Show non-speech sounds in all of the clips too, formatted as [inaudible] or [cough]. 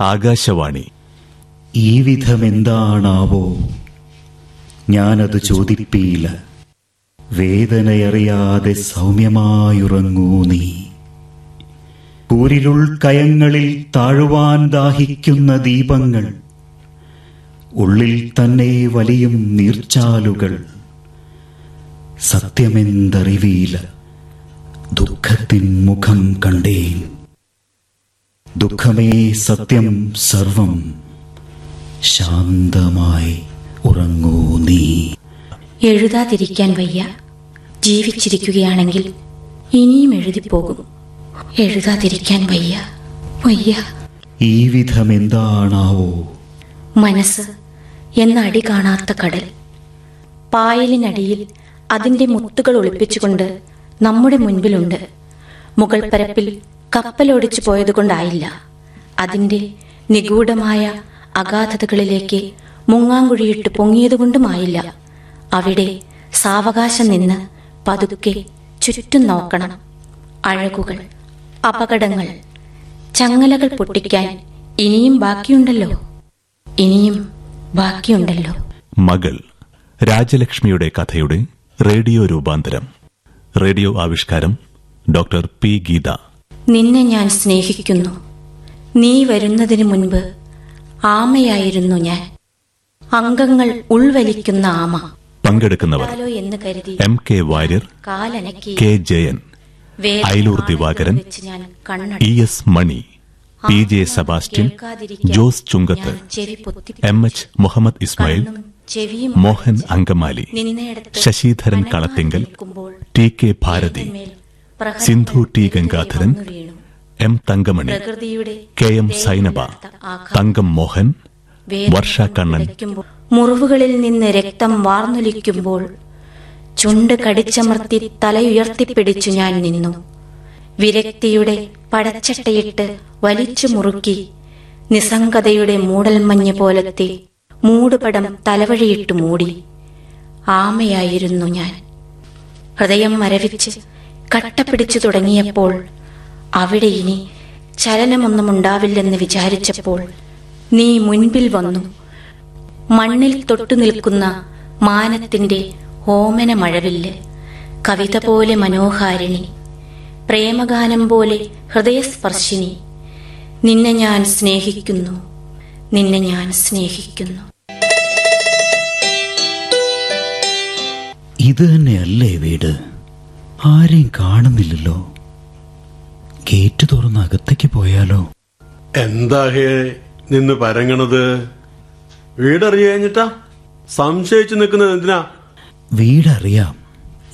ആകാശവാണി. ഈ വിധമെന്താണാവോ? ഞാനത് ചോദിപ്പീല വേദനയറിയാതെ സൗമ്യമായുറങ്ങൂ നീ. കൂരിരുൾ കയങ്ങളിൽ താഴുവാൻ ദാഹിക്കുന്ന ദീപങ്ങൾ ഉള്ളിൽ തന്നെ വലിയും നീർച്ചാലുകൾ. സത്യമെന്തറിവീല ദുഃഖത്തിൻ മുഖം കണ്ടേൻ. ദുഃഖമേ സത്യം സർവം. ശാന്തമായി ഉറങ്ങൂ നീ. എഴുതാതിരിക്കാൻ വയ്യ. ജീവിച്ചിരിക്കുകയാണെങ്കിൽ ഇനിയും എഴുതിപ്പോകും. എഴുതാതിരിക്കാൻ വയ്യ. വയ്യ. ഈ വിധം എന്താണാവോ മനസ്സ് എന്ന അടി കാണാത്ത കടൽ. പായലിനടിയിൽ അതിന്റെ മുത്തുകൾ ഒളിപ്പിച്ചുകൊണ്ട് നമ്മുടെ മുൻപിലുണ്ട്. മുകൾ പരപ്പിൽ കപ്പലോടിച്ചു പോയതുകൊണ്ടായില്ല. അതിന്റെ നിഗൂഢമായ അഗാധതകളിലേക്ക് മുങ്ങാങ്കുഴിയിട്ട് പൊങ്ങിയതുകൊണ്ടുമായില്ല. അവിടെ സാവകാശം നിന്ന് പതുക്കെ ചുറ്റും നോക്കണം. അഴകുകൾ അപകടങ്ങൾ ചങ്ങലകൾ പൊട്ടിക്കാൻ ഇനിയും ബാക്കിയുണ്ടല്ലോ. ഇനിയും ബാക്കിയുണ്ടല്ലോ. മകൾ രാജലക്ഷ്മിയുടെ കഥയുടെ റേഡിയോ രൂപാന്തരം. റേഡിയോ ആവിഷ്കാരം ഡോക്ടർ പി ഗീത. നിന്നെ ഞാൻ സ്നേഹിക്കുന്നു. നീ വരുന്നതിന് മുൻപ് ആമയായിരുന്നു ഞാൻ. അംഗങ്ങൾ ഉൾവലിക്കുന്ന ആമ. പങ്കെടുക്കുന്നവർ എന്ന് കരുതി M K Warrier K Jayan Ayalur Divakaran. E S Mani P J Sebastian Jose Chungath M H Muhammad Ismail Mohan Angamaly Sasidharan Kalathingal T K Bharathi Sindhu T Gangadharan. M Thankamani K M Zainaba Thankam Mohan Varsha Kannan. മുറിവുകളിൽ നിന്ന് രക്തം വാർന്നൊലിക്കുമ്പോൾ ചുണ്ട് കടിച്ചമർത്തി തലയുയർത്തിപ്പിടിച്ചു ഞാൻ നിന്നു. വിരക്തിയുടെ പടച്ചട്ടയിട്ട് വലിച്ചു മുറുക്കി നിസ്സംഗതയുടെ മൂടൽമഞ്ഞ് പോലത്തെ മൂടുപടം തലവഴിയിട്ട് മൂടി. ആമയായിരുന്നു ഞാൻ. ഹൃദയം മരവിച്ച് കട്ടപ്പിടിച്ചു തുടങ്ങിയപ്പോൾ അവിടെ ഇനി ചലനമൊന്നും ഉണ്ടാവില്ലെന്ന് വിചാരിച്ചപ്പോൾ നീ മുൻപിൽ വന്നു. മണ്ണിൽ തൊട്ടു നിൽക്കുന്ന മാനത്തിന്റെ ഓമന മഴവില്ല് കവിത പോലെ മനോഹാരിണി പ്രേമഗാനം പോലെ ഹൃദയസ്പർശിനി നിന്നെ ഞാൻ സ്നേഹിക്കുന്നു നിന്നെ ഞാൻ സ്നേഹിക്കുന്നു. ഇത് തന്നെയല്ലേ വീട്? ആരെയും കാണുന്നില്ലല്ലോ. ഗേറ്റ് തുറന്ന് അകത്തേക്ക് പോയാലോ? എന്താ ഹേ നിന്ന് പരങ്ങണത്? വീടറിയാഞ്ഞിട്ടാ സംശയിച്ചു നിൽക്കുന്നത് എന്തിനാ? വീടറിയാം.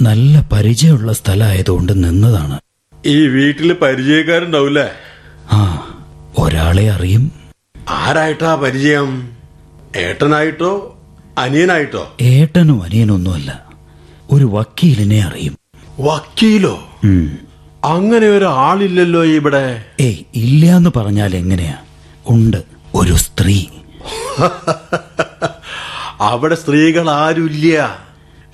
നല്ല പരിചയമുള്ള സ്ഥലമായതുകൊണ്ട് നിന്നതാണ്. ഈ വീട്ടിൽ പരിചയക്കാരുണ്ടാവൂലേ ആ ഒരാളെ അറിയും. ആരായിട്ടാ പരിചയം? ഏട്ടനായിട്ടോ അനിയനായിട്ടോ? ഏട്ടനും അനിയനൊന്നുമല്ല. ഒരു വക്കീലിനെ അറിയും. വക്കീലോ. അങ്ങനെ ഒരാളില്ലല്ലോ ഇവിടെ. ഏയ് ഇല്ല എന്ന് പറഞ്ഞാൽ എങ്ങനെയാ? ഉണ്ട് ഒരു സ്ത്രീ. [laughs] അവിടെ സ്ത്രീകൾ ആരുമില്ല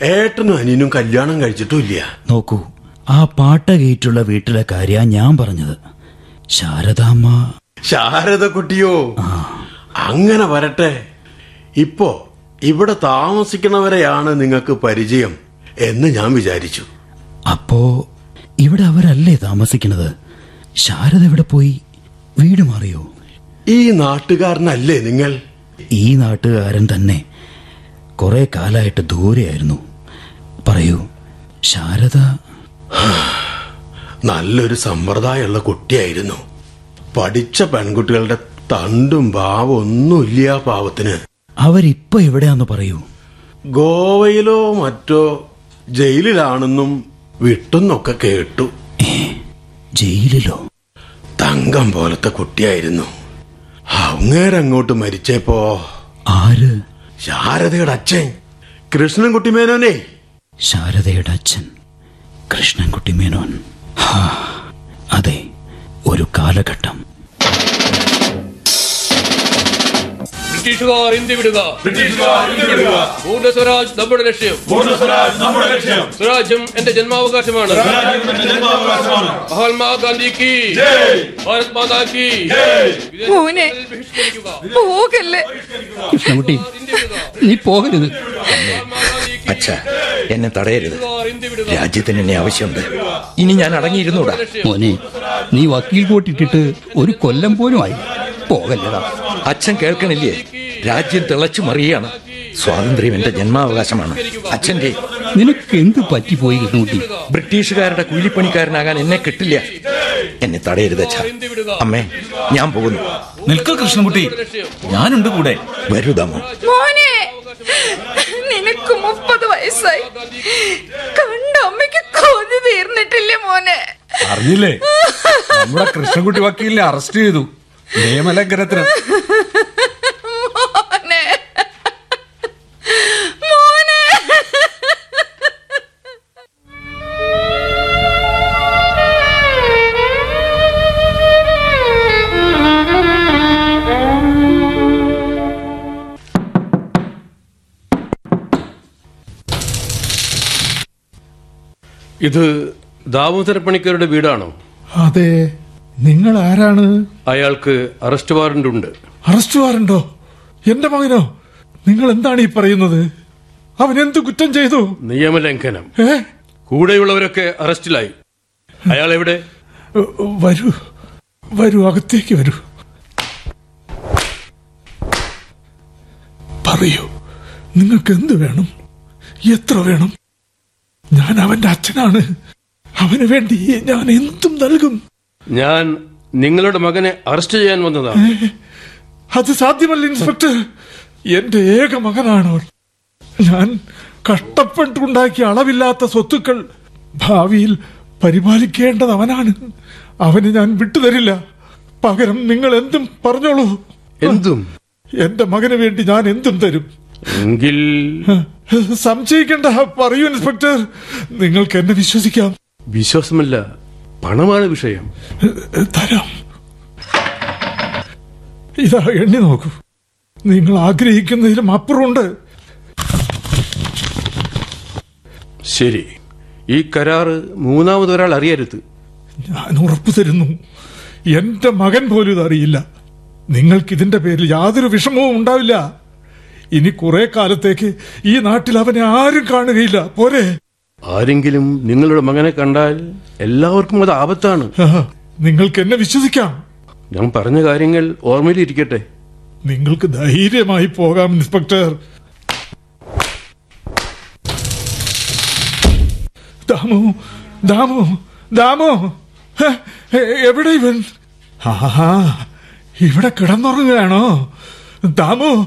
ഏട്ടനും അനിയനും കല്യാണം കഴിച്ചിട്ടുമില്ല. നോക്കൂ ആ പാട്ട ഗേറ്റുള്ള വീട്ടിലെ കാര്യ ഞാൻ പറഞ്ഞത്. ശാരദാമ്മ. ശാരദ കുട്ടിയോ അങ്ങനെ വരട്ടെ. ഇപ്പോ ഇവിടെ താമസിക്കണവരെയാണ് നിങ്ങൾക്ക് പരിചയം എന്ന് ഞാൻ വിചാരിച്ചു. അപ്പോ ഇവിടെ അവരല്ലേ താമസിക്കുന്നത്? ശാരദ എവിടെ പോയി? വീട് മാറിയോ? ഈ നാട്ടുകാരനല്ലേ നിങ്ങൾ? ഈ നാട്ടുകാരൻ തന്നെ കുറെ കാലായിട്ട് ദൂരെയായിരുന്നു. പറയൂ ശാരദ? [sighs] നല്ലൊരു സമ്പ്രദായമുള്ള കുട്ടിയായിരുന്നു. പഠിച്ച പെൺകുട്ടികളുടെ തണ്ടും ഭാവം ഒന്നുമില്ല പാവത്തിന്. അവരിപ്പോ എവിടെയാന്ന് പറയൂ. ഗോവയിലോ മറ്റോ ജയിലിലാണെന്നും വിട്ടെന്നൊക്കെ കേട്ടു. ജയിലിലോ? തങ്കം പോലത്തെ കുട്ടിയായിരുന്നു. അങ്ങേരങ്ങോട്ട് മരിച്ചേപ്പോ. ആര്? ശാരദയുടെ അച്ഛൻ. കൃഷ്ണൻകുട്ടി മേനോനെ. ശാരദയുടെ അച്ഛൻ. കൃഷ്ണൻകുട്ടി മേനോൻ. ഹാ, അതെ ഒരു കാലഘട്ടം. ബ്രിട്ടീഷുകാർ ഇന്ത്യ വിടുക. പൂർണ സ്വരാജ് നമ്മുടെ ലക്ഷ്യം. സ്വരാജ്യം എന്റെ ജന്മാവകാശമാണ്. മഹാത്മാഗാന്ധി കി ഭാരത് മാതാ കി മോനെ പോകല്ലേ. നീ പോകരുത്. അച്ഛ എന്നെ തടയരുത്. രാജ്യത്തിന് എന്നെ ആവശ്യമുണ്ട്. ഇനി ഞാൻ അടങ്ങിയിരുന്നൂടാ. മോനെ നീ വക്കീൽ കോട്ടിട്ടിട്ട് ഒരു കൊല്ലം പോലും ആയി പോകല്ലടാ. അച്ഛൻ കേൾക്കണില്ലേ? രാജ്യം തിളച്ചു മറിയാണ് സ്വാതന്ത്ര്യം എന്റെ ജന്മാവകാശമാണ്. അച്ഛന്റെ നിനക്ക് എന്ത് പറ്റിപ്പോയി കിട്ടി ബ്രിട്ടീഷുകാരുടെ കൂലിപ്പണിക്കാരനാകാൻ എന്നെ കിട്ടില്ല. എന്നെ തടയരുത് അച്ഛ. അമ്മേ ഞാൻ പോകുന്നു. നിൽക്ക കൃഷ്ണൻകുട്ടി. ഞാനുണ്ട് കൂടെ. വരുതാമോ മോനെ നിനക്ക് മുപ്പത് വയസ്സായി. കണ്ട അമ്മയ്ക്ക് കൊതി തീർന്നിട്ടില്ലേ മോനെ. അറിഞ്ഞില്ലേ? നമ്മുടെ കൃഷ്ണൻകുട്ടി വക്കീലിനെ അറസ്റ്റ് ചെയ്തു. നിയമലംഘനത്തിന്. ഇത് ദാമോദര പണിക്കരുടെ വീടാണോ? അതെ. നിങ്ങൾ ആരാണ്? അയാൾക്ക് അറസ്റ്റ് വാറന്റ് ഉണ്ട്. അറസ്റ്റ് വാറന്റോ? എന്റെ മകനോ? നിങ്ങൾ എന്താണ് ഈ പറയുന്നത്? അവൻ എന്ത് കുറ്റം ചെയ്തു? നിയമലംഘനം. കൂടെയുള്ളവരൊക്കെ അറസ്റ്റിലായി. അയാൾ എവിടെ? വരൂ. വരൂ അകത്തേക്ക് വരൂ. പറയൂ. നിങ്ങൾക്ക് എന്ത് വേണം? എത്ര വേണം? ഞാൻ അവന്റെ അച്ഛനാണ്. അവന് വേണ്ടി ഞാൻ എന്തും നൽകും. ഞാൻ നിങ്ങളുടെ മകനെ അറസ്റ്റ് ചെയ്യാൻ വന്നതാണ്. അത് സാധ്യമല്ല ഇൻസ്പെക്ടർ. എന്റെ ഏക മകനാണ് ഞാൻ കഷ്ടപ്പെട്ടുണ്ടാക്കിയ അളവില്ലാത്ത സ്വത്തുക്കൾ ഭാവിയിൽ പരിപാലിക്കേണ്ടത് അവനാണ്. അവന് ഞാൻ വിട്ടുതരില്ല. പകരം നിങ്ങൾ എന്തും പറഞ്ഞോളൂ. എന്തും? എന്റെ മകന് വേണ്ടി ഞാൻ എന്തും തരും. എങ്കിൽ [laughs] സംശയിക്കണ്ട. പറയൂ ഇൻസ്പെക്ടർ. നിങ്ങൾക്ക് എന്നെ വിശ്വസിക്കാം. വിശ്വാസമല്ല പണമാണ് വിഷയം. തരാം. ഇതാ എണ്ണി നോക്കൂ. നിങ്ങൾ ആഗ്രഹിക്കുന്നതിലും അപ്പുറമുണ്ട്. ശരി. ഈ കരാറ് മൂന്നാമതൊരാൾ അറിയരുത്. ഞാൻ ഉറപ്പു തരുന്നു. എന്റെ മകൻ പോലും ഇതറിയില്ല നിങ്ങൾക്ക് ഇതിന്റെ പേരിൽ യാതൊരു വിഷമവും ഉണ്ടാവില്ല. ഇനി കുറെ കാലത്തേക്ക് ഈ നാട്ടിൽ അവനെ ആരും കാണുകയില്ല. പോരെ. ആരെങ്കിലും നിങ്ങളുടെ മകനെ കണ്ടാൽ എല്ലാവർക്കും അത് ആപത്താണ്. നിങ്ങൾക്ക് എന്നെ വിശ്വസിക്കാം. ഞാൻ പറഞ്ഞ കാര്യങ്ങൾ ഓർമ്മയിലിരിക്കട്ടെ. നിങ്ങൾക്ക് ധൈര്യമായി പോകാം ഇൻസ്പെക്ടർ. ദാമു ദാമു ദാമു. എവിടെ ഇവൻ? ആഹാ ഇവിടെ കിടന്നുറങ്ങുകയാണോ? ദാമു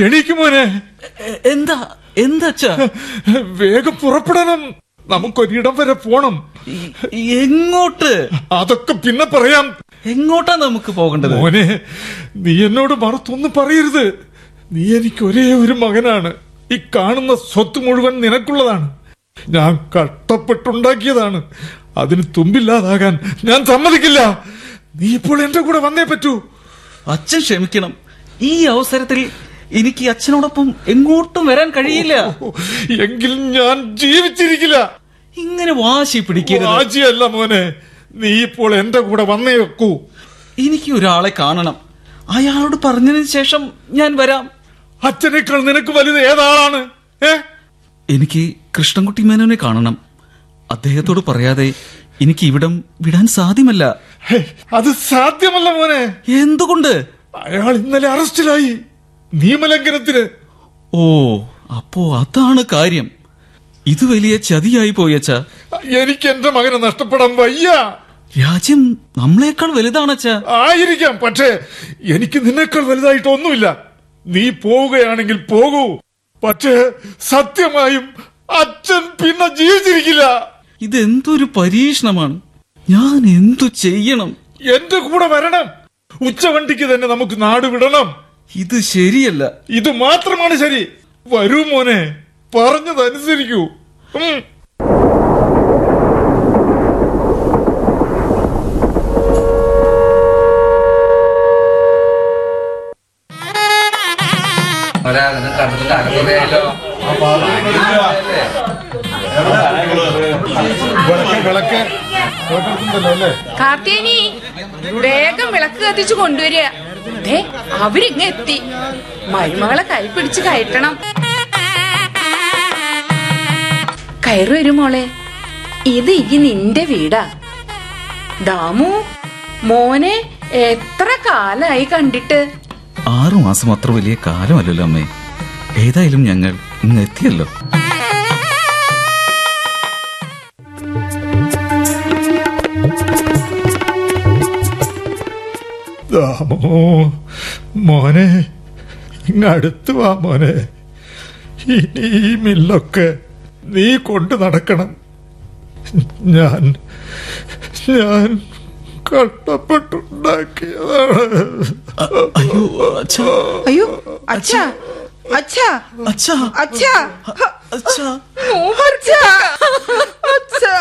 എണീക്കുമോനെ എന്താ എന്താ? എന്താച്ചാ? വേഗം പുറപ്പെടണം. നമുക്കൊരിടം വരെ പോണം. എങ്ങോട്ട്? അതൊക്കെ പിന്നെ പറയാം. എങ്ങോട്ടാ നമുക്ക് പോകേണ്ടത്? മോനെ നീ എന്നോട് മറുത്തൊന്നും പറയരുത്. നീ എനിക്ക് ഒരേ ഒരു മകനാണ്. ഈ കാണുന്ന സ്വത്ത് മുഴുവൻ നിനക്കുള്ളതാണ്. ഞാൻ കഷ്ടപ്പെട്ടുണ്ടാക്കിയതാണ്. അതിന് തുമ്പില്ലാതാകാൻ ഞാൻ സമ്മതിക്കില്ല. നീ ഇപ്പോൾ എന്റെ കൂടെ വന്നേ പറ്റൂ. അച്ഛൻ ക്ഷമിക്കണം. ഈ അവസരത്തിൽ എനിക്ക് അച്ഛനോടൊപ്പം എങ്ങോട്ടും വരാൻ കഴിയില്ല. എങ്കിൽ ഞാൻ ജീവിച്ചിരിക്കില്ല. ഇങ്ങനെ വാശി പിടിക്കരുത്. രാജിയല്ല മോനെ. നീ ഇപ്പോൾ എന്റെ കൂടെ വന്നേ വെക്കൂ എനിക്ക് ഒരാളെ കാണണം. അയാളോട് പറഞ്ഞതിന് ശേഷം ഞാൻ വരാം. അച്ഛനേക്കാൾ നിനക്ക് വലുത് ഏതാളാണ്? എനിക്ക് കൃഷ്ണൻകുട്ടി മേനോനെ കാണണം. അദ്ദേഹത്തോട് പറയാതെ എനിക്ക് ഇവിടം വിടാൻ സാധ്യമല്ല. അത് സാധ്യമല്ല മോനെ. എന്തുകൊണ്ട്? അയാൾ ഇന്നലെ അറസ്റ്റിലായി. നിയമലംഘനത്തിന്? ഓ അപ്പോ അതാണ് കാര്യം. ഇത് വലിയ ചതിയായി പോയച്ച. എനിക്ക് എന്റെ മകനെ നഷ്ടപ്പെടാൻ വയ്യ. രാജ്യം നമ്മളെക്കാൾ വലുതാണച്ച. ആയിരിക്കാം പക്ഷേ എനിക്ക് നിന്നേക്കാൾ വലുതായിട്ട് ഒന്നുമില്ല നീ പോവുകയാണെങ്കിൽ പോകൂ. പക്ഷേ സത്യമായും അച്ഛൻ പിന്നെ ജീവിച്ചിരിക്കില്ല. ഇതെന്തൊരു പരീക്ഷണമാണ്. ഞാൻ എന്തു ചെയ്യണം? എന്റെ കൂടെ വരണം. ഉച്ചവണ്ടിക്ക് തന്നെ നമുക്ക് നാട് വിടണം. ഇത് ശരിയല്ല. ഇത് മാത്രമാണ് ശരി. വരൂ മോനെ. പറഞ്ഞതനുസരിക്കൂ. അല്ലേ? കാർത്തേനി വേഗം വിളക്ക് കത്തിച്ചു കൊണ്ടുവരിക. ദേ എത്തി. മരുമകളെ കൈ പിടിച്ച് കയറ്റണം. കയറി വരും മോളെ. ഇത് ഈ നിന്റെ വീടാ. ദാമു മോനെ എത്ര കാലായി കണ്ടിട്ട്? ആറു മാസം അത്ര വലിയ കാലമല്ലല്ലോ അമ്മേ. ഏതായാലും ഞങ്ങൾ ഇന്ന് എത്തിയല്ലോ. ദാമോ മോനെ ഇങ്ങടുത്തു വാ മോനെ. ഇനി ഈ മില്ലൊക്കെ നീ കൊണ്ടു നടക്കണം. ഞാൻ ഞാൻ കഷ്ടപ്പെട്ടുണ്ടാക്കിയതാണ്. അയ്യോ അച്ഛാ. അയ്യോ അച്ഛാ അച്ഛാ. അച്ഛാ. അച്ഛാ. അച്ഛാ. അച്ഛാ. അച്ഛാ.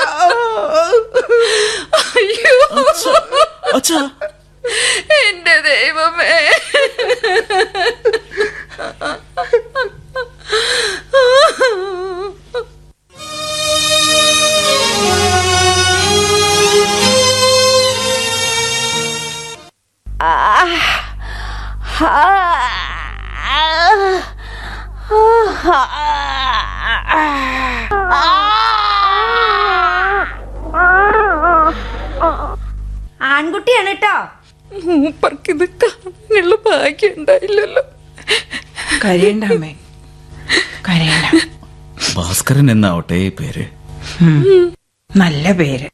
അയ്യോ അച്ഛാ. എന്റെ ദൈവമേ. ആൺകുട്ടിയാണ് കേട്ടോ. മൂപ്പർക്ക് ഇത് കാണാനുള്ള ഭാഗ്യം ഉണ്ടായില്ലല്ലോ. കരയണ്ട അമ്മേ കരയണ്ട. ഭാസ്കരൻ എന്നാവട്ടെ ഈ പേര്? നല്ല പേര്.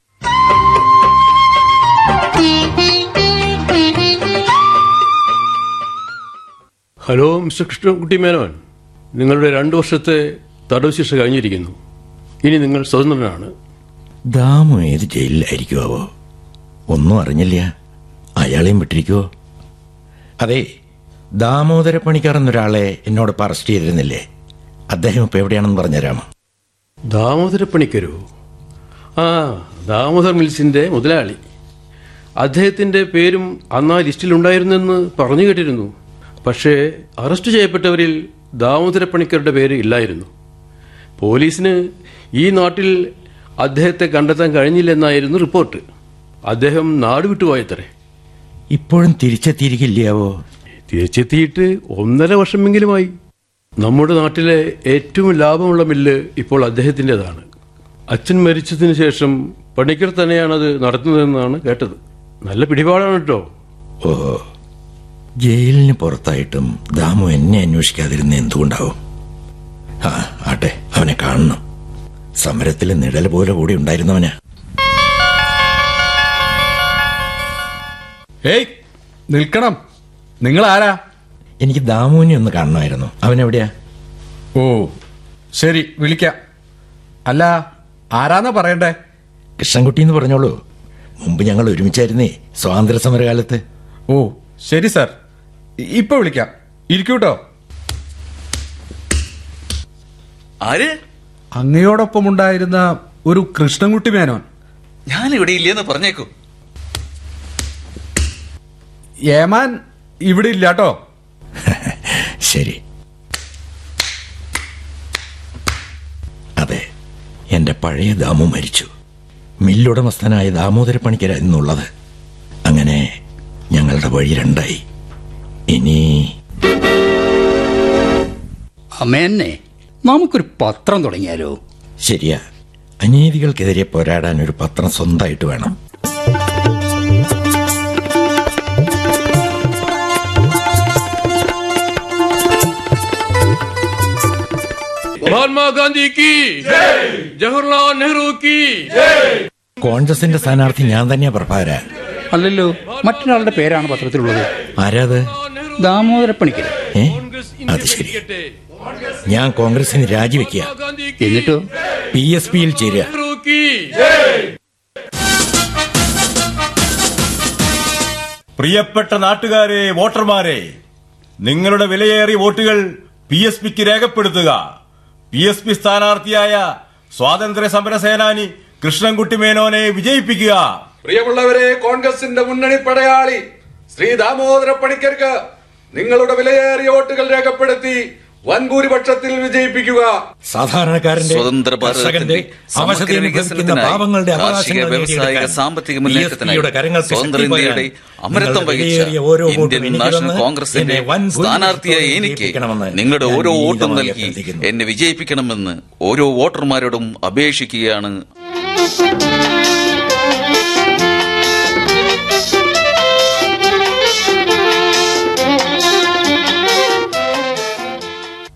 Hello mister Krishnankutty Menon. നിങ്ങളുടെ രണ്ടു വർഷത്തെ തടവ് ശിക്ഷ കഴിഞ്ഞിരിക്കുന്നു. ഇനി നിങ്ങൾ സ്വതന്ത്രനാണ്. ദാമു ഏത് ജയിലിലായിരിക്കുമോ ഒന്നും അറിഞ്ഞില്ല. അയാളെയും വിട്ടിരിക്കുവോ? അതെ ദാമോദര പണിക്കർ എന്നൊരാളെ എന്നോടൊപ്പം അറസ്റ്റ് ചെയ്തിരുന്നില്ലേ? അദ്ദേഹം ഇപ്പൊ എവിടെയാണെന്ന് പറഞ്ഞുതരാമോ ദാമോദര പണിക്കരു ആ ദാമോദർ മിൽസിന്റെ മുതലാളി. അദ്ദേഹത്തിന്റെ പേരും അന്ന് ആ ലിസ്റ്റിലുണ്ടായിരുന്നെന്ന് പറഞ്ഞു കേട്ടിരുന്നു. പക്ഷേ അറസ്റ്റ് ചെയ്യപ്പെട്ടവരിൽ ദാമോദര പണിക്കരുടെ പേര് ഇല്ലായിരുന്നു. പോലീസിന് ഈ നാട്ടിൽ അദ്ദേഹത്തെ കണ്ടെത്താൻ കഴിഞ്ഞില്ലെന്നായിരുന്നു റിപ്പോർട്ട്. അദ്ദേഹം നാട് വിട്ടുപോയത്രേ. ഇപ്പോഴും തിരിച്ചെത്തിയിരിക്കില്ലയാവോ? തിരിച്ചെത്തിയിട്ട് ഒന്നര വർഷമെങ്കിലുമായി. നമ്മുടെ നാട്ടിലെ ഏറ്റവും ലാഭമുള്ള മില്ല് ഇപ്പോൾ അദ്ദേഹത്തിന്റെതാണ്. അച്ഛൻ മരിച്ചതിന് ശേഷം പണിക്കർ തന്നെയാണത് നടത്തുന്നതെന്നാണ് കേട്ടത്. നല്ല പിടിപാടാണ് കേട്ടോ. ഓ ജയിലിന് പുറത്തായിട്ടും ദാമു എന്നെ അന്വേഷിക്കാതിരുന്ന എന്തുകൊണ്ടാവും? ആ ആട്ടെ അവനെ കാണണം. സമരത്തിലെ നിഴൽ പോലെ കൂടി ഉണ്ടായിരുന്നവനാ. ഏയ് നിൽക്കണം. നിങ്ങൾ ആരാ എനിക്ക് ദാമുവിനെ ഒന്ന് കാണണമായിരുന്നു. അവൻ എവിടെയാ ഓ ശരി വിളിക്കാം. അല്ല ആരാന്നാ പറയണ്ടേ? കൃഷ്ണൻകുട്ടി എന്ന് പറഞ്ഞോളൂ. മുമ്പ് ഞങ്ങൾ ഒരുമിച്ചായിരുന്നേ സ്വാതന്ത്ര്യ സമരകാലത്ത് ഓ ശരി സാർ. ഇപ്പൊ വിളിക്കാം. ഇരിക്കൂട്ടോ. ആര്? അങ്ങയോടൊപ്പം ഉണ്ടായിരുന്ന ഒരു കൃഷ്ണൻകുട്ടി മേനോൻ. ഞാൻ ഇവിടെ ഇല്ലെന്ന് പറഞ്ഞേക്കൂ. ഏമാൻ ഇവിടെ ഇല്ല കേട്ടോ. [laughs] ശരി. അതെ എന്റെ പഴയ ദാമു മരിച്ചു. മില്ലുടമസ്ഥനായ ദാമോദര പണിക്കരായിരുന്നുള്ളത്. അങ്ങനെ ഞങ്ങളുടെ വഴി രണ്ടായി. ഇനി അമ്മേന്നെ നമുക്കൊരു പത്രം തുടങ്ങിയാലോ? ശരിയാ. അനീതികൾക്കെതിരെ പോരാടാൻ ഒരു പത്രം സ്വന്തമായിട്ട് വേണം. മഹാത്മാഗാന്ധി കി ജവഹർലാൽ നെഹ്റു കി കോൺഗ്രസിന്റെ സ്ഥാനാർത്ഥി ഞാൻ തന്നെയാ പ്രഭാര അല്ലല്ലോ മറ്റൊരാളുടെ പേരാണ് പത്രത്തിലുള്ളത്. ആരാത്? ദാമോദര പണിക്കർ ഏ? അത് ശരി. ഞാൻ കോൺഗ്രസിന് രാജിവെക്കുക. എന്നിട്ടോ? പി എസ് പിയിൽ ചേരുക. പ്രിയപ്പെട്ട നാട്ടുകാരെ വോട്ടർമാരെ നിങ്ങളുടെ വിലയേറിയ വോട്ടുകൾ പി എസ് പിക്ക് രേഖപ്പെടുത്തുക. പി എസ് പി സ്ഥാനാർത്ഥിയായ സ്വാതന്ത്ര്യ സമര സേനാനി കൃഷ്ണൻകുട്ടി മേനോനെ വിജയിപ്പിക്കുക. പ്രിയമുള്ളവരെ കോൺഗ്രസിന്റെ മുന്നണി പടയാളി ശ്രീ ദാമോദര പണിക്കർക്ക് നിങ്ങളുടെ വിലയേറിയ വോട്ടുകൾ രേഖപ്പെടുത്തി വൻഭൂരിപക്ഷത്തിൽ വിജയിപ്പിക്കുക സാധാരണക്കാരന്റെ സ്വതന്ത്ര ഭാരതത്തിന്റെ അവശത വികസിക്കുന്ന പാവങ്ങളുടെ കാർഷിക വ്യവസായിക സാമ്പത്തിക മുന്നേറ്റത്തിനായി യുടെ സ്വതന്ത്ര ഇന്ത്യയുടെ അമരത്വം വഹിച്ച ഓരോ ഇന്ത്യൻ നാഷണൽ കോൺഗ്രസിന്റെ സ്ഥാനാർത്ഥിയായി വൻ സ്ഥാനാർത്ഥിയായ എനിക്ക് നിങ്ങളുടെ ഓരോ വോട്ടും നൽകി. എന്നെ വിജയിപ്പിക്കണമെന്ന് ഓരോ വോട്ടർമാരോടും അപേക്ഷിക്കുകയാണ്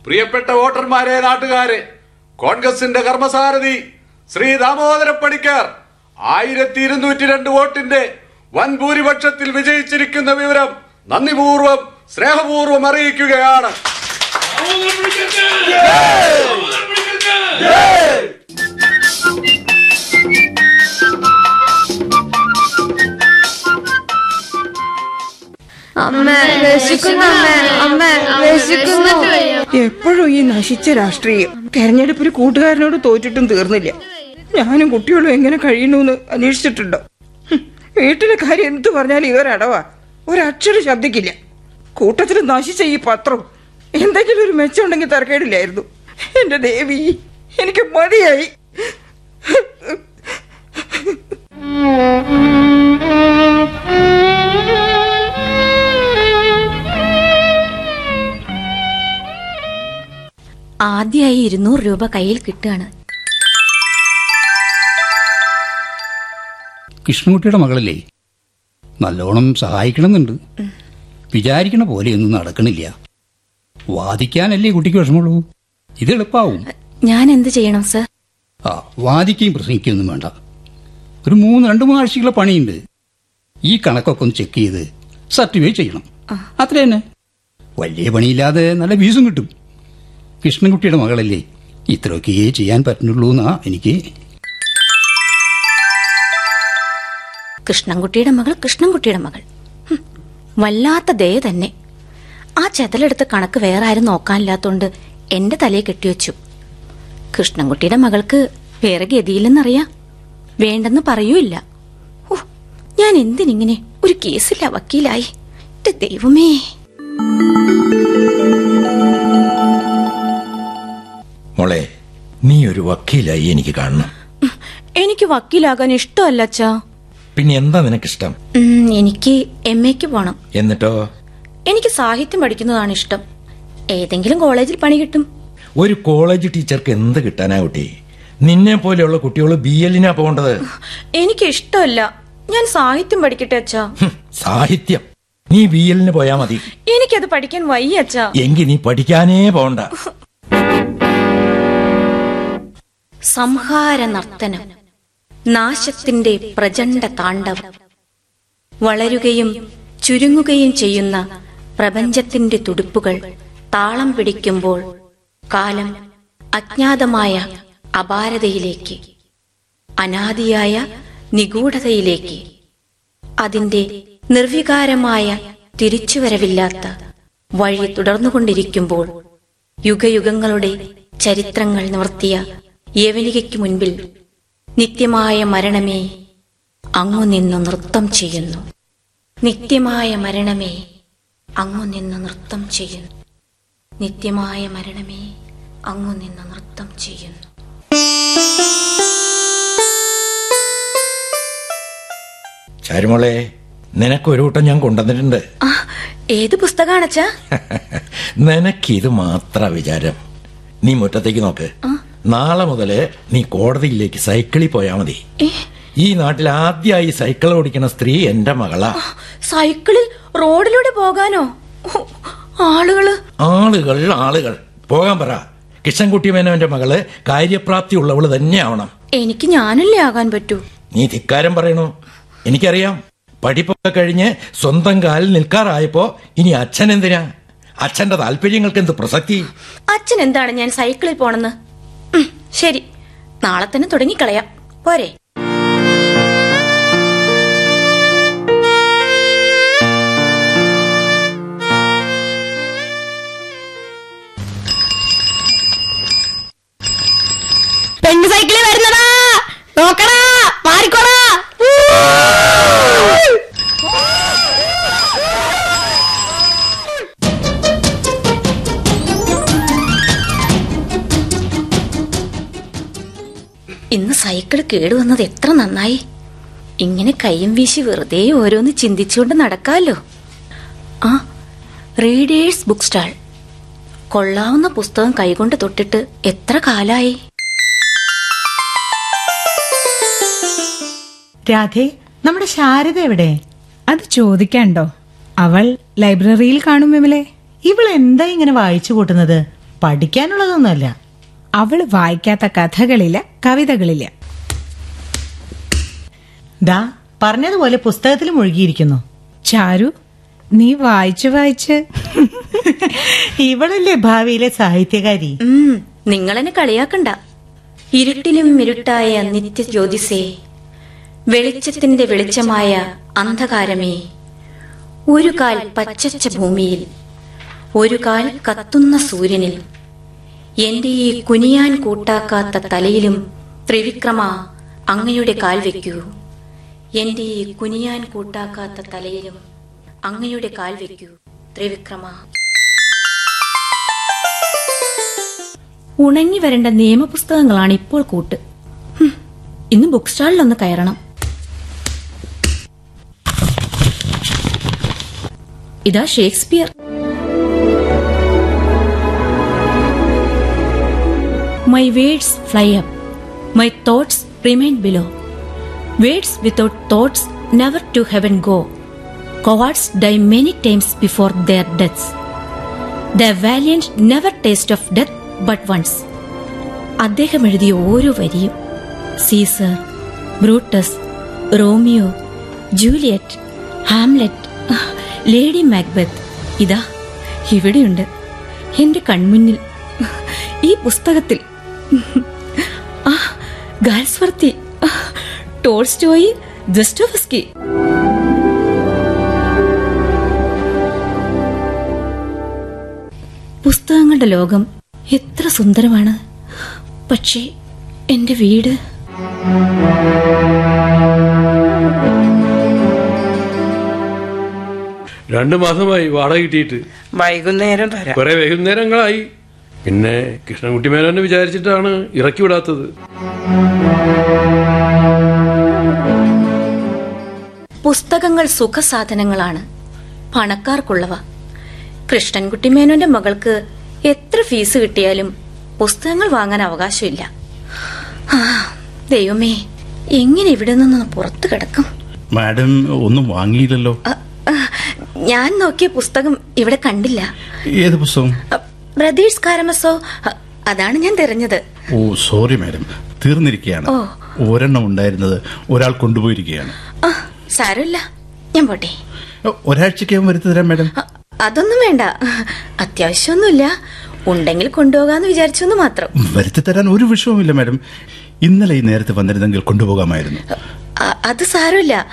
പ്രിയപ്പെട്ട വോട്ടർമാരെ നാട്ടുകാരെ കോൺഗ്രസിന്റെ കർമ്മസാരഥി ശ്രീ ദാമോദര പണിക്കർ ആയിരത്തി ഇരുന്നൂറ്റി രണ്ട് വോട്ടിന്റെ വൻ ഭൂരിപക്ഷത്തിൽ വിജയിച്ചിരിക്കുന്ന വിവരം നന്ദിപൂർവം സ്നേഹപൂർവം അറിയിക്കുകയാണ്. അമ്മ അമ്മേ എപ്പോഴും ഈ നശിച്ച രാഷ്ട്രീയം. തെരഞ്ഞെടുപ്പിൽ കൂട്ടുകാരനോട് തോറ്റിട്ടും തീർന്നില്ല. ഞാനും കുട്ടികളും എങ്ങനെ കഴിയണമെന്ന് അന്വേഷിച്ചിട്ടുണ്ടോ? വീട്ടിലെ കാര്യം എന്ത് പറഞ്ഞാലും ഇവരടവാ. ഒരക്ഷരം ശബ്ദിക്കില്ല. കൂട്ടത്തിൽ നശിച്ച ഈ പത്രം എന്തെങ്കിലും ഒരു മെച്ചമുണ്ടെങ്കിൽ തരക്കേടില്ലായിരുന്നു. എന്റെ ദേവി എനിക്ക് മതിയായി. ആദ്യമായി ഇരുന്നൂറ് രൂപ കയ്യിൽ കിട്ടുകയാണ്. കൃഷ്ണകുട്ടിയുടെ മകളല്ലേ നല്ലോണം സഹായിക്കണമെന്നുണ്ട്. വിചാരിക്കണ പോലെയൊന്നും നടക്കണില്ല. വാദിക്കാനല്ലേ കുട്ടിക്ക് വിഷമമുള്ളൂ? ഇത് എളുപ്പാവും. ഞാൻ എന്ത് ചെയ്യണം സർ? ആ വാദിക്കുകയും പ്രസംഗിക്കുകയൊന്നും വേണ്ട. ഒരു മൂന്ന് രണ്ട് മൂന്ന് ആഴ്ചകളെ പണിയുണ്ട്. ഈ കണക്കൊക്കെ ഒന്ന് ചെക്ക് ചെയ്ത് സർട്ടിഫൈ ചെയ്യണം. അത്ര തന്നെ. വലിയ പണിയില്ലാതെ നല്ല ഫീസും കിട്ടും. കൃഷ്ണൻകുട്ടിയുടെ മകളല്ലേ? ഇത്രയൊക്കെ ചെയ്യാൻ പറ്റുന്നുള്ളൂ എന്നാ എനിക്ക്. കൃഷ്ണൻകുട്ടിയുടെ മകൾ കൃഷ്ണൻകുട്ടിയുടെ മകൾ. വല്ലാത്ത ദയ തന്നെ. ആ ചെതലെടുത്ത കണക്ക് വേറെ ആരും നോക്കാനില്ലാത്തോണ്ട് എന്റെ തലയെ കെട്ടിവെച്ചു. കൃഷ്ണൻകുട്ടിയുടെ മകൾക്ക് വേറെ ഗതിയില്ലെന്നറിയാം? വേണ്ടെന്ന് പറയൂല്ല. ഓ ഞാൻ എന്തിനിങ്ങനെ ഒരു കേസില്ല വക്കീലായി? ദൈവമേ. മോളെ നീ ഒരു വക്കീലായി എനിക്ക് കാണണം. എനിക്ക് വക്കീലാകാൻ ഇഷ്ടമല്ല അച്ഛാ. പിന്നെ എന്താ നിനക്കിഷ്ടം? ഇഷ്ടം എനിക്ക് എം എക്ക് പോണം. എന്നിട്ടോ? എനിക്ക് സാഹിത്യം പഠിക്കുന്നതാണ് ഇഷ്ടം. ഏതെങ്കിലും കോളേജിൽ പണി കിട്ടും. ഒരു കോളേജ് ടീച്ചർക്ക് എന്ത് കിട്ടാനാ കുട്ടി? നിന്നെ പോലെയുള്ള കുട്ടികൾ ബി എല്ലിനാ പോകേണ്ടത്. എനിക്ക് ഇഷ്ടമല്ല. ഞാൻ സാഹിത്യം പഠിക്കട്ടെ അച്ഛാ. സാഹിത്യം. നീ ബി എല്ലിന് പോയാ മതി. എനിക്കത് പഠിക്കാൻ വയ്യ അച്ഛാ. എങ്കി നീ പഠിക്കാനേ പോണ്ട. സംഹാര നർത്തനം നാശത്തിന്റെ പ്രചണ്ഡ താണ്ഡവം വളരുകയും ചുരുങ്ങുകയും ചെയ്യുന്ന പ്രപഞ്ചത്തിന്റെ തുടുപ്പുകൾ താളം പിടിക്കുമ്പോൾ കാലം അജ്ഞാതമായ അപാരതയിലേക്ക് അനാദിയായ നിഗൂഢതയിലേക്ക് അതിന്റെ നിർവികാരമായ തിരിച്ചുവരവില്ലാത്ത വഴി തുടർന്നുകൊണ്ടിരിക്കുമ്പോൾ യുഗയുഗങ്ങളുടെ ചരിത്രങ്ങൾ നിവർത്തിയ യവനികയ്ക്ക് മുൻപിൽ നിത്യമായ മരണമേ അങ്ങു നിന്നു നൃത്തം ചെയ്യുന്നു. നിത്യമായ മരണമേ അങ്ങു നിന്നു നൃത്തം ചെയ്യുന്നു. നിത്യമായ മരണമേ അങ്ങു നിന്നു നൃത്തം ചെയ്യുന്നു. ചാരുമോളെ നിനക്ക് ഒരു കൂട്ടം ഞാൻ കൊണ്ടുവന്നിട്ടുണ്ട്. ഏത് പുസ്തകാണച്ചാ? [laughs] നിനക്കിത് മാത്ര വിചാരം. നീ മുറ്റത്തേക്ക് നോക്ക്. നാളെ മുതൽ നീ കോടതിയിലേക്ക് സൈക്കിളിൽ പോയാ മതി. ഈ നാട്ടിൽ ആദ്യമായി സൈക്കിൾ ഓടിക്കുന്ന സ്ത്രീ എന്റെ മകളാ. സൈക്കിളിൽ റോഡിലൂടെ പോകാനോ? ആളുകൾ. ആളുകൾ ആളുകൾ. പോകാൻ പറ. കിഷൻകുട്ടി മേനോന്റെ മകൾ കാര്യപ്രാപ്തി ഉള്ളവൾ തന്നെ ആവണം. എനിക്ക് ഞാനല്ലേ ആകാൻ പറ്റൂ. നീ ധിക്കാരം പറയണു. എനിക്കറിയാം. പഠിപ്പൊക്കെ കഴിഞ്ഞ് സ്വന്തം കാലിൽ നിൽക്കാറായപ്പോ ഇനി അച്ഛൻ എന്തിനാ? അച്ഛന്റെ താല്പര്യങ്ങൾക്ക് എന്ത് പ്രസക്തി? അച്ഛൻ എന്താണ് ഞാൻ സൈക്കിളിൽ പോണെന്ന്? ശരി. നാളെ തന്നെ തുടങ്ങിക്കളയാം. പോരെ. പെണ്ണ് സൈക്കിളിൽ വരുന്നതാ. നോക്കടാ മാറിക്കോടാ. സൈക്കിൾ കേടുവന്നത് എത്ര നന്നായി. ഇങ്ങനെ കയ്യും വീശി വെറുതെ ഓരോന്ന് ചിന്തിച്ചുകൊണ്ട് നടക്കാമല്ലോ ആ റീഡേഴ്സ് ബുക്ക് സ്റ്റാൾ കൊള്ളാവുന്ന പുസ്തകം കൈകൊണ്ട് തൊട്ടിട്ട് എത്ര കാലായി. രാധേ നമ്മുടെ ശാരദ എവിടെ? അത് ചോദിക്കാണ്ടോ അവൾ ലൈബ്രറിയിൽ കാണും വിമലെ. ഇവൾ എന്താ ഇങ്ങനെ വായിച്ചു കൂട്ടുന്നത്? പഠിക്കാനുള്ളതൊന്നുമല്ല. അവൾ വായിക്കാത്ത കഥകളില്ല കവിതകളില്ല ദാ പറഞ്ഞതുപോലെ പുസ്തകത്തിൽ മുഴുകിയിരിക്കുന്നു. ചാരു നീ വായിച്ചു വായിച്ച്. ഇവളല്ലേ ഭാവിയിലെ സാഹിത്യകാരി? നിങ്ങളെന്നെ കളിയാക്കണ്ട. ഇരുട്ടിലും ഇരുട്ടായ നിത്യ ജ്യോതിസേ വെളിച്ചത്തിന്റെ വെളിച്ചമായ അന്ധകാരമേ ഒരു കാൽ പച്ചച്ച ഭൂമിയിൽ ഒരു കാൽ കത്തുന്ന സൂര്യനിൽ എന്റെ ഈ കുനിയാൻ കൂട്ടാക്കാത്ത തലയിലും ത്രിവിക്രമ അങ്ങയുടെ കാൽ വെക്കൂ. എന്റെ ഈ കുനിയാൻ കൂട്ടാക്കാത്ത തലയിലും അങ്ങയുടെ കാൽ വെക്കൂ ത്രിവിക്രമ. ഉണങ്ങി വരേണ്ട നിയമപുസ്തകങ്ങളാണ് ഇപ്പോൾ കൂട്ട്. ഇന്ന് ബുക്ക് സ്റ്റാളിലൊന്ന് കയറണം. ഇതാ Shakespeare. My words fly up my thoughts remain below words without thoughts never to heaven go cowards die many times before their deaths the valiant never taste of death but once അദ്ദേഹം എഴുതിയ ഓരോ വരിയും Caesar Brutus Romeo Juliet Hamlet Lady Macbeth ഇതാ ഇവിടെയുണ്ട്. എന്റെ കൺമുന്നിൽ ഈ പുസ്തകത്തിൽ ആ ഗാൽസ്വർത്തി. ടോൾസ്റ്റോയി ദസ്റ്റോവസ്കി പുസ്തകങ്ങളുടെ ലോകം എത്ര സുന്ദരമാണ്. പക്ഷേ എന്റെ വീട് രണ്ടു മാസമായി വാടക കിട്ടിയിട്ട്. വൈകുന്നേരം തരാം കുറെ വൈകുന്നേരങ്ങളായി. പിന്നെ കൃഷ്ണൻകുട്ടി മേനോനെ വിചാരിച്ചിട്ടാണ് ഇറക്കി വിടാത്തത്. പുസ്തകങ്ങൾ സുഖസാധനങ്ങളാണ്. പണക്കാർക്കുള്ളവ. കൃഷ്ണൻകുട്ടി മേനോന്റെ മകൾക്ക് എത്ര ഫീസ് കിട്ടിയാലും പുസ്തകങ്ങൾ വാങ്ങാൻ അവകാശമില്ല. ആ, ദൈവമേ എങ്ങനെ ഇവിടെ നിന്ന് പുറത്തു കിടക്കും? മാഡം ഒന്നും വാങ്ങിയില്ലല്ലോ. ഞാൻ നോക്കിയ പുസ്തകം ഇവിടെ കണ്ടില്ല. ഏത് പുസ്തകം? Brothers Karamazov? അതാണ് ഞാൻ തിരഞ്ഞത്. Oh sorry madam. തീർന്നിരിക്കുകയാണ്. ഒരെണ്ണം ഉണ്ടായിരുന്നത് ഒരാൾ കൊണ്ടുപോയിരിക്കുകയാണ്. ആ സാരമില്ല. ഞാൻ പോട്ടെ. ഒരാഴ്ചക്കകം വരുത്തി തരാം മാഡം. അതൊന്നും വേണ്ട. അത്യാവശ്യമൊന്നുമില്ല. ഉണ്ടെങ്കിൽ കൊണ്ടുപോകാന്ന് വിചാരിച്ചെന്ന് മാത്രം. വരുത്തി തരാൻ ഒരു വിഷയവുമില്ല മാഡം. ഇന്നലെ ഈ നേരത്തെ വന്നിരുന്നെങ്കിൽ കൊണ്ടുപോകാമായിരുന്നു. അത് സാരമില്ല.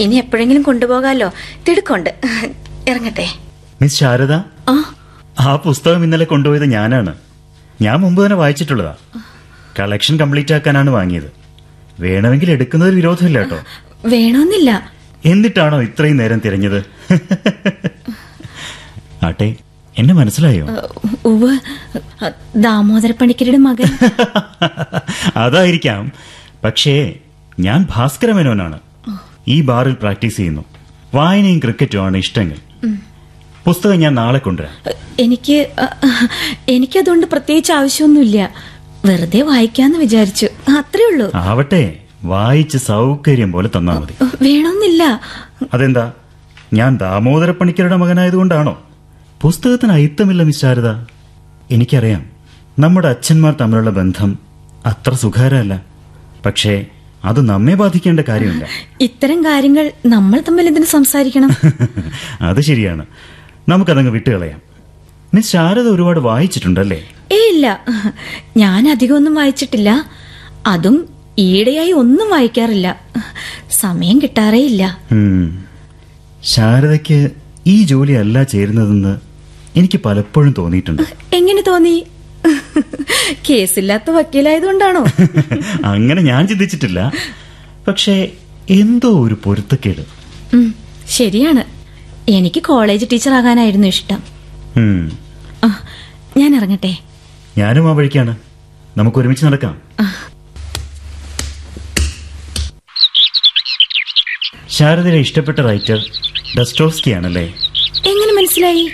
ഇനി എപ്പോഴെങ്കിലും കൊണ്ടുപോകാലോ. തിടുക്കൊണ്ട്. ഇറങ്ങട്ടെ. മിസ് ശാരദ? ആ. ആ പുസ്തകം ഇന്നലെ കൊണ്ടുപോയത് ഞാനാണ്. ഞാൻ മുമ്പ് തന്നെ വായിച്ചിട്ടുള്ളതാ. കളക്ഷൻ കംപ്ലീറ്റ് ആക്കാനാണ് വാങ്ങിയത്. വേണമെങ്കിൽ എടുക്കുന്നതിൽ വിരോധമില്ല കേട്ടോ. വേണമെന്നില്ല എന്നിട്ടാണോ ഇത്രയും നേരം തിരഞ്ഞത്? ആട്ടെ എന്നെ മനസ്സിലായോ? ദാമോദര പണിക്കരുടെ മകൻ. അതായിരിക്കാം. പക്ഷേ ഞാൻ ഭാസ്കര മേനോനാണ്. ഈ ബാറിൽ പ്രാക്ടീസ് ചെയ്യുന്നു. വായനയും ക്രിക്കറ്റും ആണ് ഇഷ്ടങ്ങൾ. പുസ്തകം ഞാൻ നാളെ കൊണ്ടുവരാം. എനിക്ക് എനിക്കതുകൊണ്ട് പ്രത്യേകിച്ച് ആവശ്യമൊന്നുമില്ല. വെറുതെ വായിക്കാന്ന് വിചാരിച്ചു. അത്രേ ഉള്ളൂ. ആവട്ടെ വായിച്ച് സൗകര്യം പോലെ തന്നാ മതി. വേണമെന്നില്ല അതെന്താ? ഞാൻ ദാമോദര പണിക്കരുടെ മകനായതുകൊണ്ടാണോ? പുസ്തകത്തിന് അയിത്തമില്ല നിശാരദ ശാരദ. എനിക്കറിയാം നമ്മുടെ അച്ഛന്മാർ തമ്മിലുള്ള ബന്ധം അത്ര സുഖകരമല്ല. പക്ഷേ അത് നമ്മെ ബാധിക്കേണ്ട കാര്യമില്ല. ഇത്തരം കാര്യങ്ങൾ നമ്മൾ തമ്മിൽ എന്തിനു സംസാരിക്കണം? [laughs] അത് ശരിയാണ്. നമുക്കതങ്ങ് വിട്ടുകളയാം. മിസ് ശാരദ ഒരുപാട് വായിച്ചിട്ടുണ്ടല്ലേ? ഏ ഇല്ല. ഞാൻ അധികമൊന്നും വായിച്ചിട്ടില്ല. അതും ഈയിടെയായി ഒന്നും വായിക്കാറില്ല. സമയം കിട്ടാറേ ഇല്ല. ശാരദയ്ക്ക് ഈ ജോലി അല്ല ചേരുന്നതെന്ന് എനിക്ക് പലപ്പോഴും തോന്നിയിട്ടുണ്ട്. എങ്ങനെ തോന്നി? കേസില്ലാത്ത വക്കീലായതുകൊണ്ടാണോ? [laughs] അങ്ങനെ ഞാൻ ചിന്തിച്ചിട്ടില്ല. പക്ഷേ എന്തോ ഒരു പൊരുത്തക്കേട്. ശരിയാണ്. എനിക്ക് കോളേജ് ടീച്ചർ ആകാനായിരുന്നു ഇഷ്ടം. ഞാൻ ഇറങ്ങട്ടെ. ഞാനും ആ വഴിക്കാണ്. നമുക്ക് ഒരുമിച്ച് നടക്കാം. ശാരദയുടെ ഇഷ്ടപ്പെട്ട റൈറ്റർ ഡസ്റ്റോസ്കി ആണല്ലേ എങ്ങനെ മനസ്സിലായി?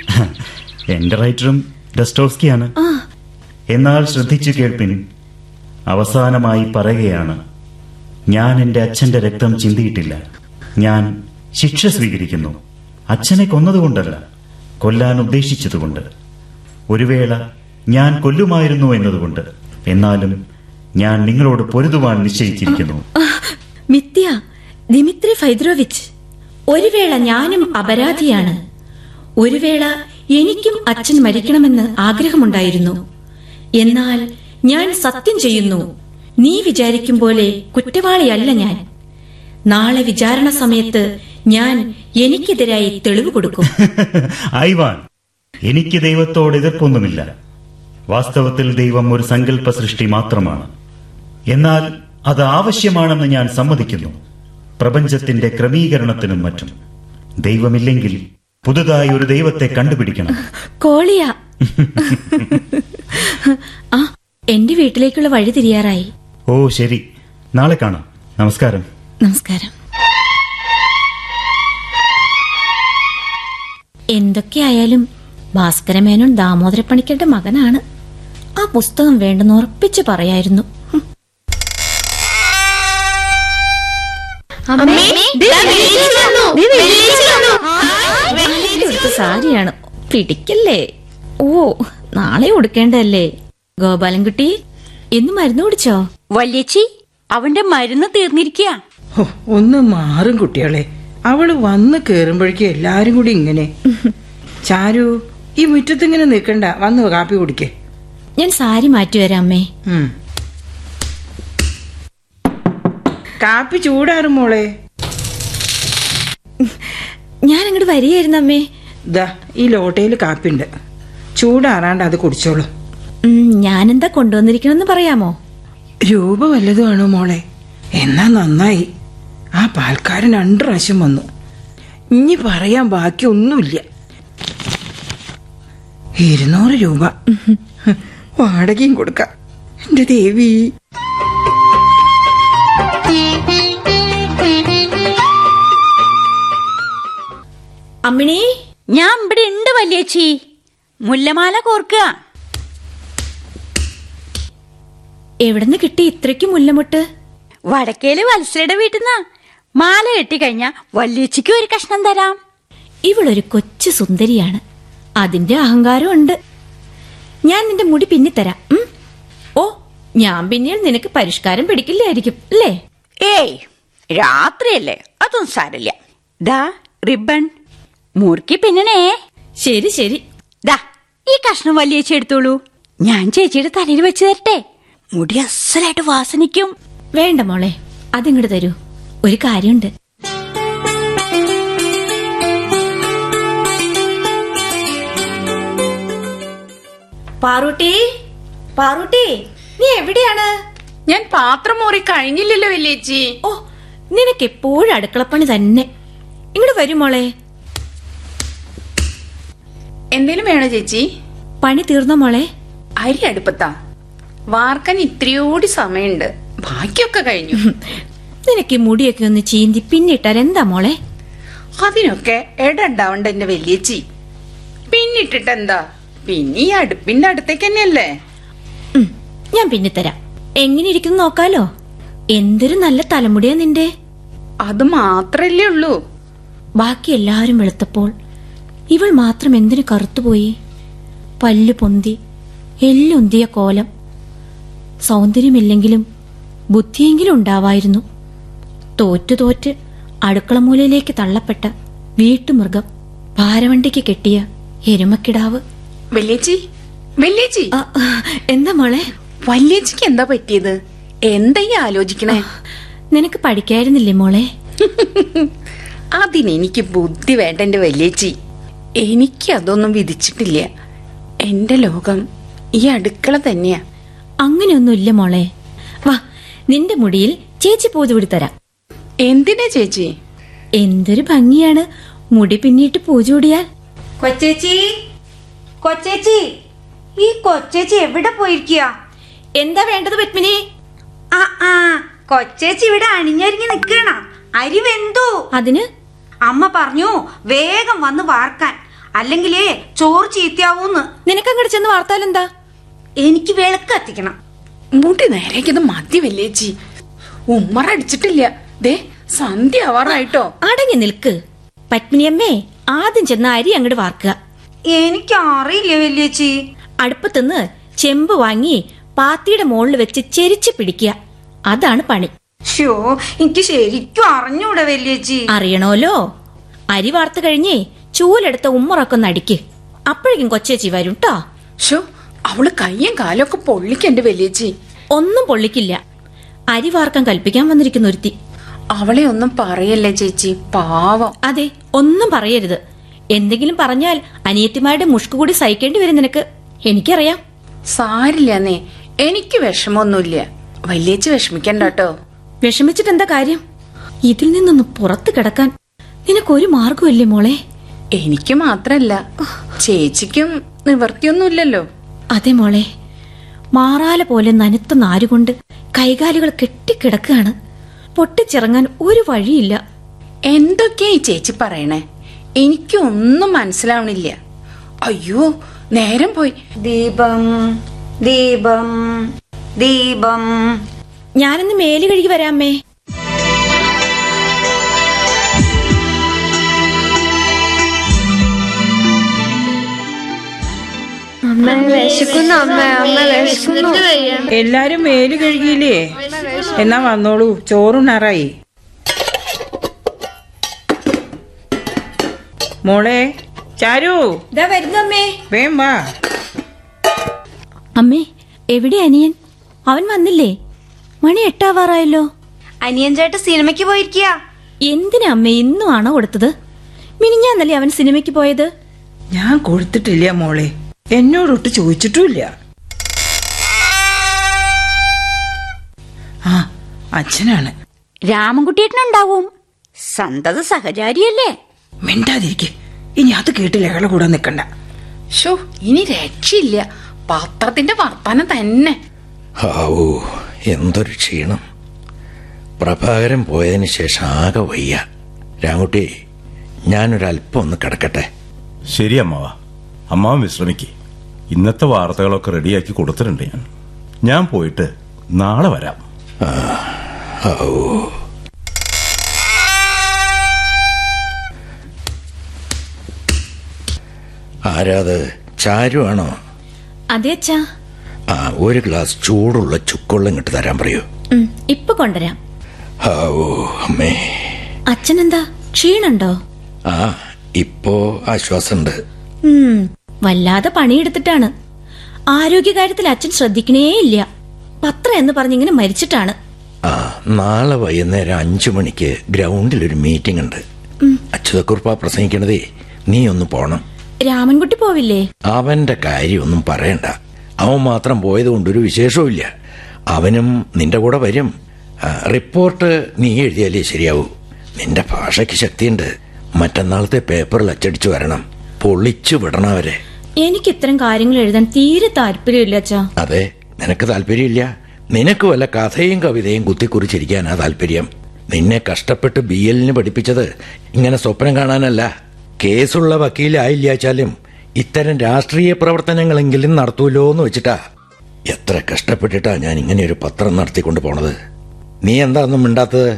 [laughs] എന്റെ റൈറ്ററും ഡസ്റ്റോസ്കി ആണ് എന്നാൽ ശ്രദ്ധിച്ചു കേൾപ്പിൻ. അവസാനമായി പറയുകയാണ്. ഞാൻ എന്റെ അച്ഛന്റെ രക്തം ചിന്തിയിട്ടില്ല. ഞാൻ ശിക്ഷ സ്വീകരിക്കുന്നു. അച്ഛനെ കൊന്നതുകൊണ്ടല്ല കൊല്ലാൻ ഉദ്ദേശിച്ചതുകൊണ്ട്. ഒരു വേള ഞാൻ കൊല്ലുമായിരുന്നു എന്നതുകൊണ്ട്. എന്നാലും ഞാൻ നിങ്ങളോട് പൊരുതുവാൻ നിശ്ചയിച്ചിരിക്കുന്നു. മിത്യ ദിമിത്രി ഒരു വേള ഞാനും അപരാധിയാണ്. ഒരു വേള എനിക്കും അച്ഛൻ മരിക്കണമെന്ന് ആഗ്രഹമുണ്ടായിരുന്നു. എന്നാൽ ഞാൻ സത്യം ചെയ്യുന്നു നീ വിചാരിക്കും പോലെ കുറ്റവാളിയല്ല ഞാൻ. നാളെ വിചാരണ സമയത്ത് ഞാൻ എനിക്കെതിരായി തെളിവ് കൊടുക്കും. [laughs] ഐവാൻ. എനിക്ക് ദൈവത്തോട് എതിർപ്പൊന്നുമില്ല. വാസ്തവത്തിൽ ദൈവം ഒരു സങ്കല്പ സൃഷ്ടി മാത്രമാണ്. എന്നാൽ അത് ആവശ്യമാണെന്ന് ഞാൻ സമ്മതിക്കുന്നു. പ്രപഞ്ചത്തിന്റെ ക്രമീകരണത്തിനും മറ്റും. ദൈവമില്ലെങ്കിൽ പുതുതായി ഒരു ദൈവത്തെ കണ്ടുപിടിക്കണം. [laughs] കോളിയ. [laughs] ആ എന്റെ വീട്ടിലേക്കുള്ള വഴി തിരിയാറായി. ഓ ശരി. നാളെ കാണാം. നമസ്കാരം. നമസ്കാരം. എന്തൊക്കെയായാലും ഭാസ്കരമേനോൻ ദാമോദരപ്പണിക്കരുടെ മകനാണ്. ആ പുസ്തകം വേണ്ടെന്ന് ഉറപ്പിച്ച് പറയായിരുന്നു. സാരിയാണ്. പിടിക്കല്ലേ? ഓ നാളെ ഉടുക്കേണ്ടല്ലേ ഗോപാലൻകുട്ടി ഇന്ന് മരുന്ന് കുടിച്ചോ? വല്യച്ചി അവന്റെ മരുന്ന് തീർന്നിരിക്കുക ഒന്ന് മാറും കുട്ടികളെ. അവൾ വന്ന് കേറുമ്പോഴേക്കും എല്ലാരും കൂടി ഇങ്ങനെ ചാരു ഈ മുറ്റത്ത് ഇങ്ങനെ നിൽക്കണ്ട വന്ന് കാപ്പി കുടിക്കേ. ഞാൻ സാരി മാറ്റി വരാം അമ്മേ. കാപ്പി ചൂടാറും മോളെ. ഞാൻ അങ്ങോട്ട് വരികയായിരുന്നു അമ്മേ. ദാ ഈ ലോട്ടയിൽ കാപ്പിണ്ട് ചൂടാറാണ്ട് അത് കുടിച്ചോളൂ. ഞാനെന്താ കൊണ്ടുവന്നിരിക്കണമെന്ന് പറയാമോ? രൂപ വല്ലതുമാണോ മോളെ? എന്നാ നന്നായി. ആ പാൽക്കാരൻ രണ്ടു പ്രാവശ്യം വന്നു. ഇനി പറയാൻ ബാക്കി ഒന്നുമില്ല ഇരുന്നൂറ് രൂപ. വാടകയും കൊടുക്ക. എന്റെ ദേവി. അമ്മിണി ഞാൻ ഇവിടെ ഉണ്ട് വല്യച്ചി മുല്ലമാല കോർക്കുക. എവിടുന്ന് കിട്ടി ഇത്രയ്ക്ക് മുല്ലമുട്ട്? വടക്കേൽ വത്സരയുടെ വീട്ടിൽ നിന്നാ മാല കെട്ടിക്കഴിഞ്ഞാ വല്യച്ചിക്ക് ഒരു കഷ്ണം തരാം. ഇവളൊരു കൊച്ചു സുന്ദരിയാണ്. അതിന്റെ അഹങ്കാരമുണ്ട്. ഞാൻ നിന്റെ മുടി പിന്നിത്തരാം ഉം? ഓ ഞാൻ പിന്നീട് നിനക്ക് പരിഷ്കാരം പിടിക്കില്ലായിരിക്കും അല്ലേ? ഏയ് രാത്രിയല്ലേ? അതും സാരില്ല ദാ റിബൺ. മുറുക്കി പിന്നണേ. ശരി ശരി. ദാ ഈ കഷ്ണം വല്യേച്ചി എടുത്തോളൂ. ഞാൻ ചേച്ചിയുടെ തലയിൽ വെച്ച് തരട്ടെ. മുടി അസലായിട്ട് വാസനിക്കും. വേണ്ട മോളെ അതിങ്ങോട്ട് തരൂ. ഒരു കാര്യമുണ്ട്. പാറൂട്ടി പാറൂട്ടി നീ എവിടെയാണ്? ഞാൻ പാത്രം മോറി കഴിഞ്ഞില്ലല്ലോ വല്യേച്ചി. ഓ നിനക്ക് എപ്പോഴും അടുക്കളപ്പണി തന്നെ. ഇങ്ങോട്ട് വരും മോളെ. എന്തേലും വേണോ ചേച്ചി? പണി തീർന്നോ മോളെ? അരി അടുപ്പത്താ. വാർക്കാൻ ഇത്രയോടി സമയമുണ്ട്. ബാക്കിയൊക്കെ കഴിഞ്ഞു. [laughs] നിനക്ക് മുടിയൊക്കെ ഒന്ന് ചീന്തി പിന്നിട്ടാൽ എന്താ മോളെ? അതിനൊക്കെ ഇടണ്ടാവണ്ട എന്റെ വല്യേച്ചി. പിന്നിട്ടിട്ട് എന്താ പിന്നെ ഈ അടുപ്പിന്റെ അടുത്തേക്ക് തന്നെയല്ലേ ഞാൻ പിന്നെ തരാം. എങ്ങനെ ഇരിക്കുന്നു നോക്കാലോ? എന്തൊരു നല്ല തലമുടിയാ നിന്റെ. അത് മാത്രല്ലേ ഉള്ളൂ. ബാക്കി എല്ലാരും വെളുത്തപ്പോൾ ഇവൾ മാത്രം എന്തിനു കറുത്തുപോയി? പല്ല് പൊന്തി എല്ലുന്തിയ കോലം. സൗന്ദര്യമില്ലെങ്കിലും ബുദ്ധിയെങ്കിലും ഉണ്ടാവായിരുന്നു. തോറ്റു തോറ്റ് അടുക്കളമൂലയിലേക്ക് തള്ളപ്പെട്ട വീട്ടുമൃഗം ഭാരവണ്ടിക്ക് കെട്ടിയ എരുമക്കിടാവ്. വല്യേച്ചി വല്യേച്ചി എന്താ മോളെ? വല്യേച്ചിക്ക് എന്താ പറ്റിയത്? എന്താ ഈ ആലോചിക്കണേ? നിനക്ക് പഠിക്കായിരുന്നില്ലേ മോളെ? [laughs] അതിനെനിക്ക് ബുദ്ധി വേണ്ട എന്റെ വല്യേച്ചി എനിക്ക് അതൊന്നും വിധിച്ചിട്ടില്ല. എന്റെ ലോകം ഈ അടുക്കള തന്നെയാ. അങ്ങനെയൊന്നുമില്ല മോളെ. വാ നിന്റെ മുടിയിൽ ചേച്ചി പൂജ തരാം. എന്തിനാ ചേച്ചി? എന്തൊരു ഭംഗിയാണ്. മുടി പിന്നിട്ട് പൂജൂടിയാൽ കൊച്ചേച്ചി കൊച്ചേച്ചി ഈ കൊച്ചേച്ചി എവിടെ പോയിരിക്കുക എന്താ വേണ്ടത് പത്മിനി? ആ ആ കൊച്ചേച്ചി ഇവിടെ അണിഞ്ഞൊരുങ്ങി നിക്കണ അരി വെന്തു? അതിന്? അമ്മ പറഞ്ഞു വേഗം വന്ന് വാർക്കാൻ. അല്ലെങ്കിലേ ചോറ് ചീത്തയാവൂന്ന്. നിനക്കങ്ങോട്ട് ചെന്ന് വാർത്താലെന്താ എനിക്ക് വിളക്ക് കത്തിക്കണം. മുടി നേരേക്കത് മതി വല്ലേച്ചി ഉമ്മറ അടിച്ചിട്ടില്ല ദേ സന്ധ്യ ആവാറായിട്ടോ. അടങ്ങി നിൽക്ക്. പത്മിനിയമ്മേ ആദ്യം ചെന്ന അരി അങ്ങോട്ട് വാർക്കുക. എനിക്ക് അറിയില്ല വല്യച്ചി. അടുപ്പത്തുനിന്ന് ചെമ്പ് വാങ്ങി പാത്തിയുടെ മുകളിൽ വെച്ച് ചെരിച്ച് പിടിക്കുക. അതാണ് പണി. ഷോ എനിക്ക് ശരിക്കും അറിഞ്ഞൂടെ വല്യച്ചി. അറിയണോലോ? അരി വാർത്ത് കഴിഞ്ഞേ ചൂലെടുത്ത ഉമ്മറൊക്കെ ഒന്ന് അടിക്ക്. അപ്പോഴേക്കും കൊച്ചേച്ചി വരും ട്ടോ. ഷോ അവൾ കയ്യും കാലൊക്കെ പൊള്ളിക്കണ്ട് വല്യേച്ചി. ഒന്നും പൊള്ളിക്കില്ല. അരി വാർക്കാൻ കൽപ്പിക്കാൻ വന്നിരിക്കുന്ന ഒരുത്തി അവളെ ഒന്നും പറയല്ലേ ചേച്ചി? പാവം. അതെ ഒന്നും പറയരുത്. എന്തെങ്കിലും പറഞ്ഞാൽ അനിയത്തിമാരുടെ മുഷ്കു കൂടി സഹിക്കേണ്ടി വരും നിനക്ക്. എനിക്കറിയാം. സാരില്ലെന്നേ എനിക്ക് വിഷമമൊന്നുമില്ല. വല്യേച്ചി വിഷമിക്കണ്ട കേട്ടോ. വിഷമിച്ചിട്ട് എന്താ കാര്യം? ഇതിൽ നിന്നൊന്ന് പുറത്തു കിടക്കാൻ നിനക്കൊരു മാർഗമില്ലേ മോളെ? എനിക്ക് മാത്രല്ല. ചേച്ചിക്കും നിവർത്തിയൊന്നുമില്ലല്ലോ അതെ മോളെ. മാറാല പോലെ നനുത്ത നാരുകൊണ്ട് കൈകാലുകൾ കെട്ടിക്കിടക്കുകയാണ്. പൊട്ടിച്ചിറങ്ങാൻ ഒരു വഴിയില്ല. എന്തൊക്കെയാ ഈ ചേച്ചി പറയണേ? എനിക്കൊന്നും മനസ്സിലാവണില്ല. അയ്യോ നേരം പോയി. ദീപം ദീപം ദീപം. ഞാനിന്ന് മേൽ കഴുകി വരാമേ അമ്മ വിശക്കുന്നു അമ്മ അമ്മ വിശക്കുന്നു. എല്ലാരും മേൽ കഴുകിയില്ലേ? എന്നാ വന്നോളൂ ചോറുണ്ണാറായി. മോളെ ചാരു. വേം വാ. അമ്മേ എവിടെ അനിയൻ? അവൻ വന്നില്ലേ? മണി എട്ടാവാറായല്ലോ. അനിയൻ ചേട്ട സിനിമയ്ക്ക് പോയിരിക്കുക എന്തിനാ അമ്മേ ഇന്നും ആണോ കൊടുത്തത്? മിനിഞ്ഞാന്നല്ലേ അവൻ സിനിമയ്ക്ക് പോയത്? ഞാൻ കൊടുത്തിട്ടില്ല മോളെ. എന്നോടൊട്ട് ചോദിച്ചിട്ടുമില്ല. ആ അച്ഛനാണ്. രാമൻകുട്ടിയേട്ടനുണ്ടാവും. സന്തത സഹചാരിയല്ലേ? മിണ്ടാതിരിക്കെ. ഇനി അത് കേട്ട് ലഹള കൂടെ നിക്കണ്ട ഷോ ഇനി രക്ഷയില്ല. പത്രത്തിന്റെ വർത്താനം തന്നെ. ഹാവൂ എന്തൊരു ക്ഷീണം. പ്രഭാകരൻ പോയതിന് ശേഷം ആകെ വയ്യ. രാമുട്ടി ഞാനൊരല്പം ഒന്ന് കിടക്കട്ടെ. ശരി അമ്മാവ. അമ്മാവൻ വിശ്രമിക്ക്. ഇന്നത്തെ വാർത്തകളൊക്കെ റെഡിയാക്കി കൊടുത്തിട്ടുണ്ട് ഞാൻ. ഞാൻ പോയിട്ട് നാളെ വരാം. ആരാത് ചാരുവാണോ അതെ? അച്ഛാ. ആ ഒരു ഗ്ലാസ് ചൂടുള്ള ചുക്കുള്ളം ഇങ്ങോട്ട് തരാൻ പറയൂ. ഇപ്പൊ കൊണ്ടുവരാം. ഹാവൂ അമ്മേ. അച്ഛനെന്താ? ക്ഷീണുണ്ടോ? ആ ഇപ്പോ ആശ്വാസമുണ്ട്. വല്ലാതെ പണിയെടുത്തിട്ടാണ്. ആരോഗ്യകാര്യത്തിൽ അച്ഛൻ ശ്രദ്ധിക്കണേ ഇല്ല പത്രം എന്ന് പറഞ്ഞിങ്ങനെ മരിച്ചിട്ടാണ്. നാളെ വൈകുന്നേരം അഞ്ചു മണിക്ക് ഗ്രൗണ്ടിൽ ഒരു മീറ്റിംഗ് ഉണ്ട്. അച്യുതക്കുറിപ്പ പ്രസംഗിക്കണതേ നീ ഒന്ന് പോണം. രാമൻകുട്ടി പോവില്ലേ? അവന്റെ കാര്യമൊന്നും പറയണ്ട. അവൻ മാത്രം പോയത് കൊണ്ടൊരു വിശേഷവുമില്ല. അവനും നിന്റെ കൂടെ വരും. റിപ്പോർട്ട് നീ എഴുതിയാലേ ശരിയാവൂ. നിന്റെ ഭാഷയ്ക്ക് ശക്തിയുണ്ട്. മറ്റന്നാളത്തെ പേപ്പറിൽ അച്ചടിച്ചു വരണം. പൊളിച്ചു വിടണം അവരെ. എനിക്ക് ഇത്തരം കാര്യങ്ങൾ എഴുതാൻ തീരെ താല്പര്യമില്ല അച്ഛാ. അതെ നിനക്ക് താല്പര്യമില്ല? നിനക്ക് വല്ല കഥയും കവിതയും കുത്തിക്കുറിച്ചിരിക്കാനാ താല്പര്യം. നിന്നെ കഷ്ടപ്പെട്ട് ബി എല്ലിന് പഠിപ്പിച്ചത് ഇങ്ങനെ സ്വപ്നം കാണാനല്ല. കേസുള്ള വക്കീലായില്ലാച്ചാലും ഇത്തരം രാഷ്ട്രീയ പ്രവർത്തനങ്ങളെങ്കിലും നടത്തൂലോ എന്ന് വെച്ചിട്ടാ. എത്ര കഷ്ടപ്പെട്ടിട്ടാ ഞാൻ ഇങ്ങനെ ഒരു പത്രം നടത്തിക്കൊണ്ട് പോണത്. നീ എന്താ ഒന്നും മിണ്ടാത്തത്?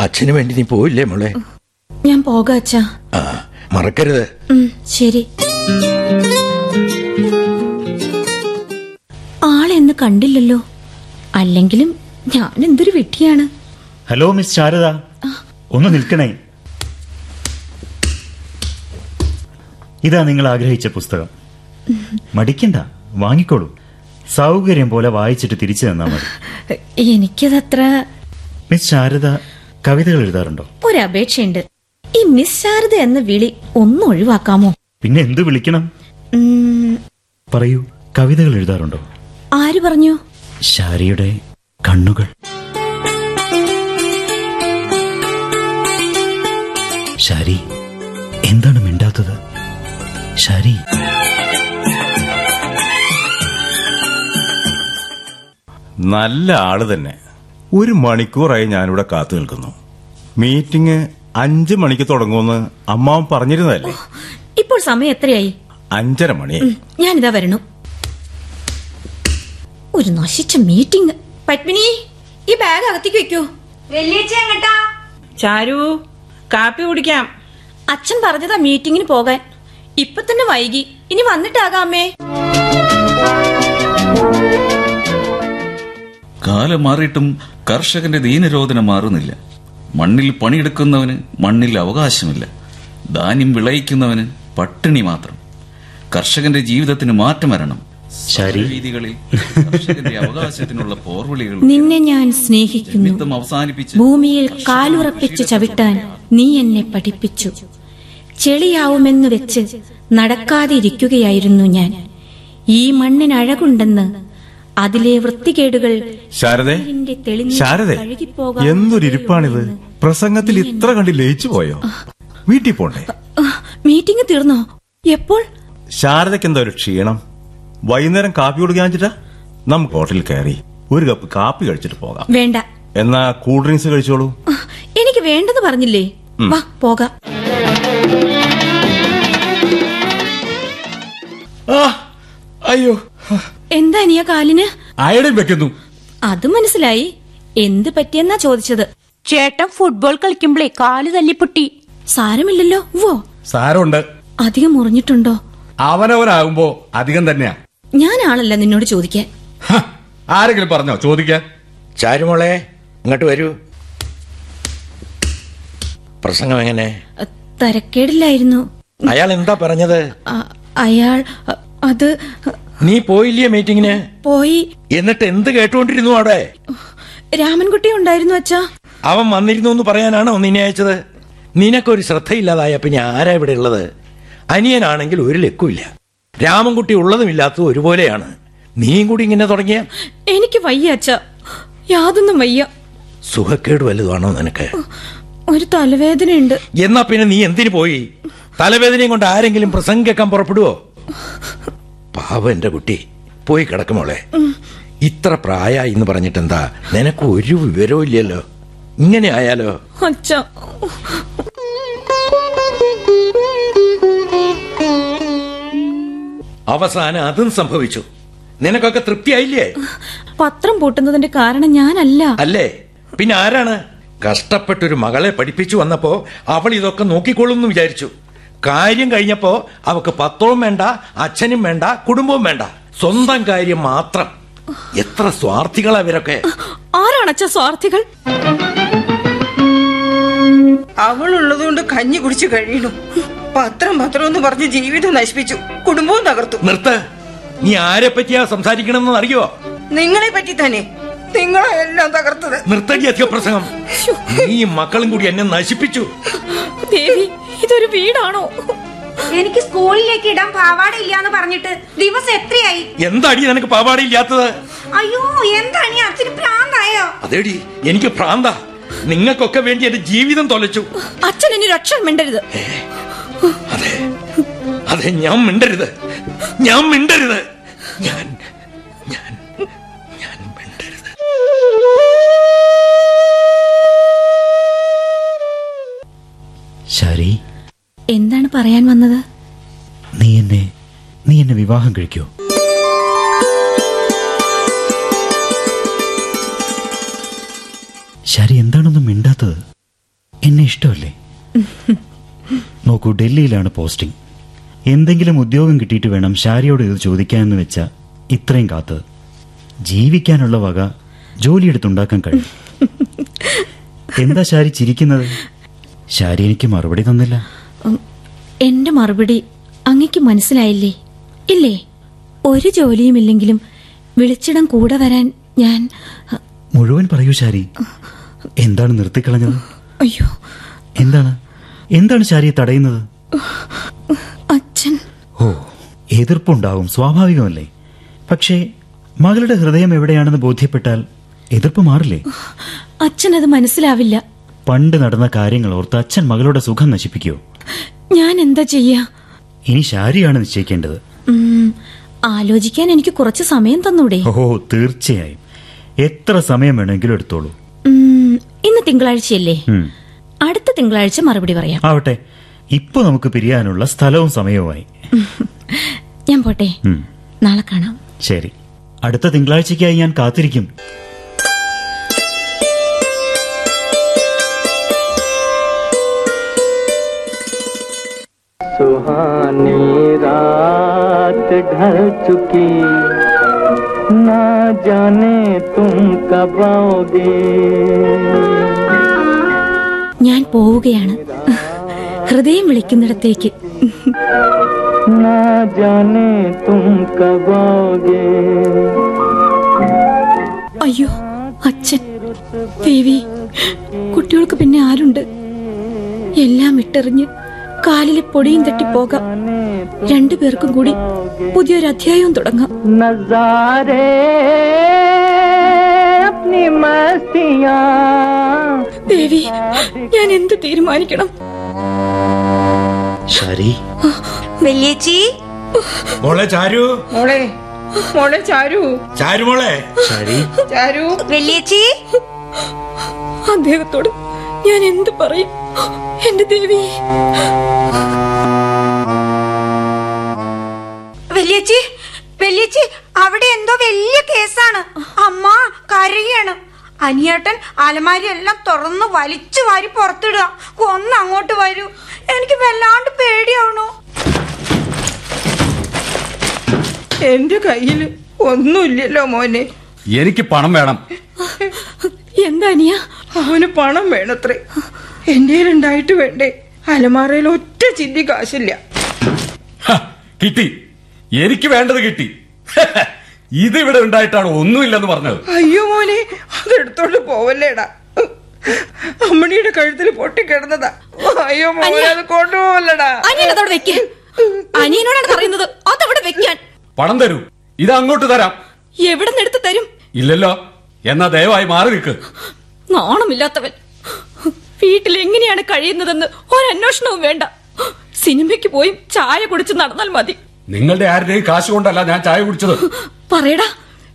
അച്ഛന് വേണ്ടി നീ പോയില്ലേ മോളെ? ഞാൻ പോകാ അച്ഛാ. ആ മറക്കരുത്. ശരി. ആളെന്ന് കണ്ടില്ലല്ലോ. അല്ലെങ്കിലും ഞാൻ എന്തൊരു വെട്ടിയാണ്. Hello miss Sarada. ഒന്ന് നിൽക്കണേ. ഇതാ നിങ്ങൾ ആഗ്രഹിച്ച പുസ്തകം. മടിക്കണ്ട വാങ്ങിക്കോളൂ. സൗകര്യം പോലെ വായിച്ചിട്ട് തിരിച്ചു തന്നാ മതി. എനിക്കതത്ര മിസ് ശാരദ കവിതകൾ എഴുതാറുണ്ടോ? ഒരപേക്ഷയുണ്ട്. ഈ മിസ് ശാരദ എന്ന വിളി ഒന്നും ഒഴിവാക്കാമോ? പിന്നെ എന്ത് വിളിക്കണം? പറയൂ കവിതകൾ എഴുതാറുണ്ടോ? ആര് പറഞ്ഞു? ശാരിയുടെ കണ്ണുകൾ. ശാരി എന്താണ് മിണ്ടാത്തത്? ശാരി. നല്ല ആൾ തന്നെ. ഒരു മണിക്കൂറായി ഞാനിവിടെ കാത്തു നിൽക്കുന്നു. മീറ്റിംഗ് അഞ്ചു മണിക്ക് തുടങ്ങുമെന്ന് അമ്മാവൻ പറഞ്ഞിരുന്നതല്ലേ? ഇപ്പോൾ സമയം എത്രയായി? അഞ്ചര മണി ഞാനിതാ വരണു. ഒരു നശിച്ച മീറ്റിംഗ് പത്മിനി ഈ ബാഗ് അകത്തേക്ക് വെക്കൂ. ചാരു കാപ്പി കുടിക്കാം. അച്ഛൻ പറഞ്ഞതാ മീറ്റിംഗിന് പോകാൻ. ഇപ്പൊ തന്നെ വൈകി. ഇനി വന്നിട്ടാകാമേ കാലം മാറിയിട്ടും കർഷകന്റെ ദീനരോധനം മാറുന്നില്ല. മണ്ണിൽ പണിയെടുക്കുന്നവന് മണ്ണിൽ അവകാശമില്ല. ധാന്യം വിളയിക്കുന്നവന് പട്ടിണി മാത്രം. കർഷകന്റെ ജീവിതത്തിന് മാറ്റം വരണം. രീതികളിൽ [laughs] കർഷകന്റെ അവകാശത്തിനുള്ള പോർവിളികൾ നിന്നെ ഞാൻ സ്നേഹിക്കുന്നു. അവസാനിപ്പിച്ച് ഭൂമിയിൽ കാലുറപ്പിച്ച് ചവിട്ടാൻ നീ എന്നെ പഠിപ്പിച്ചു. ചെളിയാവുമെന്ന് വെച്ച് നടക്കാതെ ഇരിക്കുകയായിരുന്നു ഞാൻ. ഈ മണ്ണിന് അഴകുണ്ടെന്ന് അതിലെ വൃത്തികേടുകൾ ശാരദേ സൂര്യന്റെ തെളിനീരിൽ ശാരദേ എന്തൊരു ഇരിപ്പാണിത്? പ്രസംഗത്തിൽ ഇത്ര കണ്ടി ലയിച്ചു പോയോ? വീട്ടിൽ പോണ്ടേ? മീറ്റിംഗ് തീർന്നോ? എപ്പോൾ? ശാരദയ്ക്ക് എന്താ ഒരു ക്ഷീണം? വൈകുന്നേരം കാപ്പി കൊടുക്കാൻ വെച്ചിട്ടാ? നമുക്ക് ഹോട്ടലിൽ കയറി ഒരു കപ്പ് കാപ്പി കഴിച്ചിട്ട് പോകാം. വേണ്ട. എന്നാ കൂൾ ഡ്രിങ്ക്സ് കഴിച്ചോളൂ. എനിക്ക് വേണ്ടെന്ന് പറഞ്ഞില്ലേ. വാ പോകാം. അയ്യോ. എന്താ നീ കാലിന്? അയടം വെക്കുന്നു. അത് മനസ്സിലായി. എന്ത് പറ്റിയെന്നാ ചോദിച്ചത്. ചേട്ടൻ ഫുട്ബോൾ കളിക്കുമ്പോഴേ കാൽ തല്ലിപ്പൊട്ടി. സാരമില്ലല്ലോ. വോ. സാരമുണ്ട്. അധികം മുറിഞ്ഞിട്ടുണ്ടോ? അവനവനാകുമ്പോ അധികം തന്നെയാ. ഞാനാണല്ല നിന്നോട് ചോദിക്കാൻ. ആരെങ്കിലും പറഞ്ഞോ ചോദിക്കാൻ. ചാരുമോളെ ഇങ്ങോട്ട് വരൂ. പ്രസംഗം എങ്ങനെ? തരക്കേടില്ലായിരുന്നു. അയാൾ എന്താ പറഞ്ഞത്? അയാൾ അത് നീ പോയില്ലേ മീറ്റിങ്ങിന്? പോയി. എന്നിട്ട് എന്ത് കേട്ടുകൊണ്ടിരുന്നു അവിടെ? രാമൻകുട്ടി ഉണ്ടായിരുന്നു അച്ഛാ. അവൻ വന്നിരുന്നു എന്ന് പറയാനാണോ നിന്നെ അയച്ചത്? നിനക്കൊരു ശ്രദ്ധയില്ലാതായ പിന്നെ ആരാ ഇവിടെ ഉള്ളത്? അനിയനാണെങ്കിൽ ഒരു ലക്കുമില്ല. രാമൻകുട്ടി ഉള്ളതും ഇല്ലാത്തതും ഒരുപോലെയാണ്. നീയും കൂടി ഇങ്ങനെ തുടങ്ങിയ? എനിക്ക് വയ്യ അച്ഛ. യാതൊന്നും വയ്യ. സുഖക്കേട് വലുതാണോ നിനക്ക്? ഒരു തലവേദനയുണ്ട്. എന്നാ പിന്നെ നീ എന്തിനു പോയി? തലവേദനയും കൊണ്ട് ആരെങ്കിലും പ്രസംഗിക്കാൻ പുറപ്പെടുവോ? പാവ എന്റെ കുട്ടി. പോയി കിടക്കുമോളെ ഇത്ര പ്രായ എന്ന് പറഞ്ഞിട്ട് എന്താ നിനക്ക് ഒരു വിവരവും ഇല്ലല്ലോ. ഇങ്ങനെ ആയാലോ? അച്ഛ. അവസാനം അതും സംഭവിച്ചു. നിനക്കൊക്കെ തൃപ്തിയായില്ലേ? പത്രം പൂട്ടുന്നതിന്റെ കാരണം ഞാനല്ല. അല്ലേ? പിന്നെ ആരാണ്? കഷ്ടപ്പെട്ടൊരു മകളെ പഠിപ്പിച്ചു വന്നപ്പോ അവൾ ഇതൊക്കെ നോക്കിക്കൊള്ളുന്നു വിചാരിച്ചു. കാര്യം കഴിഞ്ഞപ്പോ അവക്ക് പത്രവും വേണ്ട അച്ഛനും വേണ്ട കുടുംബവും വേണ്ട. സ്വന്തം കാര്യം മാത്രം. എത്ര സ്വാർത്ഥികളാ ഇവരൊക്കെ. ആരാണ് അച്ഛ സ്വാർത്ഥികൾ? അവളുള്ളതുകൊണ്ട് കഞ്ഞി കുടിച്ച് കഴിയണു. പത്രം പത്രം എന്ന് പറഞ്ഞ് ജീവിതം നശിപ്പിച്ചു. കുടുംബവും തകർത്തു. നിർത്ത്. നീ ആരെ പറ്റിയാ സംസാരിക്കണമെന്ന് അറിയോ നിങ്ങളെ പറ്റി തന്നെ. നിങ്ങളെ എല്ലാം തകർത്തത്. നിർത്തടി അധിക പ്രസംഗം. നീ മക്കളും കൂടി എന്നെ നശിപ്പിച്ചു. ദേവി ഇതൊരു വീടാണോ? എനിക്ക് സ്കൂളിലേക്ക് ഇടാൻ പാവാട ഇല്ലാന്ന് പറഞ്ഞിട്ട് ദിവസം എത്രയായി? എന്താടി നിനക്ക് പാവാട ഇല്ലാത്തത്? അയ്യോ എന്താണ് ഈ അച്ഛന് പ്രാന്തായോ? അതേടി എനിക്ക് പ്രാന്താ. നിങ്ങൾക്കൊക്കെ വേണ്ടി എന്റെ ജീവിതം തൊലച്ചു. അച്ഛൻ ഇനി രക്ഷ മിണ്ടരുത്. അതെ. അതെ ഞാൻ മിണ്ടരുത്. ഞാൻ മിണ്ടരുത്. ഞാൻ ഞാൻ ഞാൻ മിണ്ടരുത്. ശാരി. എന്താണ് പറയാൻ വന്നത്? നീ എന്നെ നീ എന്നെ വിവാഹം കഴിക്കോ? ശരി എന്താണൊന്നും മിണ്ടാത്തത്? എന്നെ ഇഷ്ടമല്ലേ? നോക്കൂ ഡൽഹിയിലാണ് പോസ്റ്റിംഗ്. എന്തെങ്കിലും ഉദ്യോഗം കിട്ടിയിട്ട് വേണം ഷാരിയോട് ഇത് ചോദിക്കാമെന്ന് വെച്ച ഇത്രയും കാത്തത് ജീവിക്കാനുള്ള വക ജോലിയെടുത്തുണ്ടാക്കാൻ കഴിയും. എന്താ ഷാരി ചിരിക്കുന്നത്? ഷാരി എനിക്ക് മറുപടി തന്നില്ല. എന്റെ മറുപടി അങ്ങക്ക് മനസ്സിലായില്ലേ? ഇല്ലേ? ഒരു ജോലിയുമില്ലെങ്കിലും വിളിച്ചിടം കൂടെ വരാൻ ഞാൻ മുഴുവൻ പറയൂ ഷാരി. എന്താണ് നിർത്തിക്കളഞ്ഞത്? അയ്യോ. എന്താണ്? എന്താണ് ശാരിയെ തടയുന്നത്? അച്ഛൻ. ഓ എതിർപ്പുണ്ടാവും സ്വാഭാവികമല്ലേ? പക്ഷേ മകളുടെ ഹൃദയം എവിടെയാണെന്ന് ബോധ്യപ്പെട്ടാൽ എതിർപ്പ് മാറില്ലേ? അച്ഛൻ അത് മനസ്സിലാവില്ല. പണ്ട് നടന്ന കാര്യങ്ങൾ ഓർത്ത് അച്ഛൻ മകളുടെ സുഖം നശിപ്പിക്കോ? ഞാൻ എന്താ ചെയ്യാ? ഇനി ശാരിയാണ് നിശ്ചയിക്കേണ്ടത്. ആലോചിക്കാൻ എനിക്ക് കുറച്ച് സമയം തന്നൂടെ? ഓ തീർച്ചയായും. എത്ര സമയം വേണമെങ്കിലും എടുത്തോളൂ. ഇന്ന് തിങ്കളാഴ്ചയല്ലേ. അടുത്ത തിങ്കളാഴ്ച മറുപടി പറയാം ആവട്ടെ ഇപ്പൊ നമുക്ക് പിരിയാനുള്ള സ്ഥലവും സമയവുമായി [laughs] ഞാൻ പോട്ടെ ഉം, നാളെ കാണാം ശരി അടുത്ത തിങ്കളാഴ്ചയ്ക്കായി ഞാൻ കാത്തിരിക്കും सुहानी रात ढल चुकी ना जाने तुम कब आओगे ഞാൻ പോവുകയാണ്. ഹൃദയം വിളിക്കുന്നിടത്തേക്ക്. അയ്യോ അച്ഛൻ ദേവി കുട്ടികൾക്ക് പിന്നെ ആരുണ്ട്? എല്ലാം ഇട്ടെറിഞ്ഞ് കാലിലെ പൊടിയും തട്ടി പോകാം. രണ്ടു പേർക്കും കൂടി പുതിയൊരു അധ്യായവും തുടങ്ങാം ദേവി ഞാൻ എന്ത് തീരുമാനിക്കണം? ശരി. വല്യേച്ചി? മോളെ ചാരു. മോളെ മോളെ ചാരു. ചാരു മോളെ. ശരി. ചാരു. വല്യേച്ചി? അദ്ദേഹത്തോട് ഞാൻ എന്ത് പറയും? എന്റെ ദേവി. വലിയേച്ചി? വലിയേച്ചി അവിടെ എന്തോ വലിയ കേസാണ്. അമ്മ കരയാണ്. അനിയേട്ടൻ അലമാരി എല്ലാം തുറന്ന് വലിച്ചു വാരി പുറത്തിടുക. കൊന്ന് അങ്ങോട്ട് വരൂ. എനിക്ക് വല്ലാണ്ട് പേടിയാവണു എന്റെ കയ്യിൽ ഒന്നുമില്ലല്ലോ മോനെ. എനിക്ക് പണം വേണം. എന്താ അനിയ? അവന് പണം വേണത്രേ. എന്റെ ഉണ്ടായിട്ട് വേണ്ടേ? അലമാറയിൽ ഒറ്റ ചിന്തി കാശില്ല. കിട്ടി. എനിക്ക് വേണ്ടത് കിട്ടി. [laughs] ഇത് ഇവിടെ ഉണ്ടായിട്ടാണ് ഒന്നുമില്ലെന്ന് പറഞ്ഞത്. അയ്യോ മോനെ അതെടുത്തോണ്ട് പോവല്ലേടാ. അമ്മണിയുടെ കഴുത്തിൽ പൊട്ടിക്കിടന്നതാ. അയ്യോ മോനെ അത് കൊണ്ടുപോവല്ലടാ. അനിയനതോടെ വെക്ക്. അനിയനോടാണ് പറയുന്നത്. അതവിടെ വെക്കാൻ. പണം തരൂ. ഇത് അങ്ങോട്ട് തരാം. എവിടെ നിന്ന് എടുത്ത് തരും? ഇല്ലല്ലോ. എന്നാ ദയവായി മാറി നിൽക്ക്. നാണമില്ലാത്തവൻ. വീട്ടിൽ എങ്ങനെയാണ് കഴിയുന്നതെന്ന് ഒരന്വേഷണവും വേണ്ട. സിനിമയ്ക്ക് പോയി ചായ കുടിച്ച് നടന്നാൽ മതി. നിങ്ങളുടെ ആരുടെയും കാശ് കൊണ്ടല്ല ഞാൻ ചായ കുടിച്ചത്? പറയടാ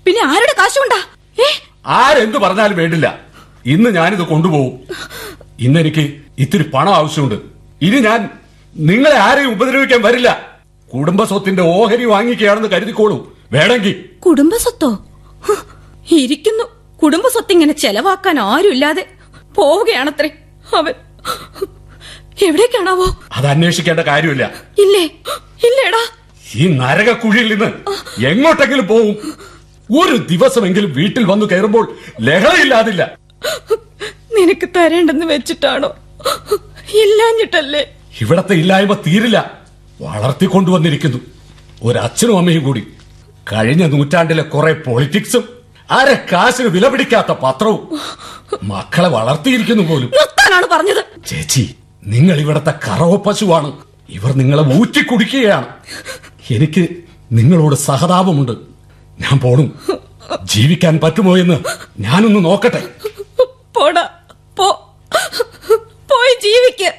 പിന്നെ ആരുടെ കാശുകൊണ്ടാ ഏ? ആരെന്ത് പറഞ്ഞാലും വേണ്ടില്ല. ഇന്ന് ഞാനിത് കൊണ്ടുപോകും. ഇന്ന് എനിക്ക് ഇത്തിരി പണം ആവശ്യമുണ്ട്. ഇനി ഞാൻ നിങ്ങളെ ആരെയും ഉപദ്രവിക്കാൻ വരില്ല. കുടുംബ സ്വത്തിന്റെ ഓഹരി വാങ്ങിക്കുകയാണെന്ന് കരുതിക്കോളൂ. വേണമെങ്കിൽ. കുടുംബസ്വത്തോ? സ്വത്തോ ഇരിക്കുന്നു. കുടുംബസ്വത്ത് ഇങ്ങനെ ചെലവാക്കാൻ ആരുമില്ലാതെ പോവുകയാണത്രേ. അവൻ എവിടേക്കാണാവോ? അത് അന്വേഷിക്കേണ്ട കാര്യമില്ല. ഇല്ലേ? ഇല്ലേടാ. ഈ നരകക്കുഴിയിൽ നിന്ന് എങ്ങോട്ടെങ്കിലും പോവും. ഒരു ദിവസമെങ്കിലും വീട്ടിൽ വന്നു കയറുമ്പോൾ ലഹളയില്ലാതില്ല. നിനക്ക് തരേണ്ടെന്ന് വെച്ചിട്ടാണോ? ഇല്ലാഞ്ഞിട്ടല്ലേ? ഇവിടത്തെ ഇല്ലായ്മ തീരില്ല. വളർത്തിക്കൊണ്ടുവന്നിരിക്കുന്നു. ഒരച്ഛനും അമ്മയും കൂടി. കഴിഞ്ഞ നൂറ്റാണ്ടിലെ കുറെ പൊളിറ്റിക്സും അര കാശിന് വില പിടിക്കാത്ത പത്രവും മക്കളെ വളർത്തിയിരിക്കുന്നു പോലും. പറഞ്ഞത്. ചേച്ചി നിങ്ങൾ ഇവിടത്തെ കറവ പശുവാണ് ഇവർ നിങ്ങളെ ഊറ്റി കുടിക്കുകയാണ് എനിക്ക് നിങ്ങളോട് സഹതാപമുണ്ട്. ഞാൻ പോണു. ജീവിക്കാൻ പറ്റുമോ എന്ന് ഞാനൊന്ന് നോക്കട്ടെ. പോടാ. പോ. പോയി ജീവിക്ക.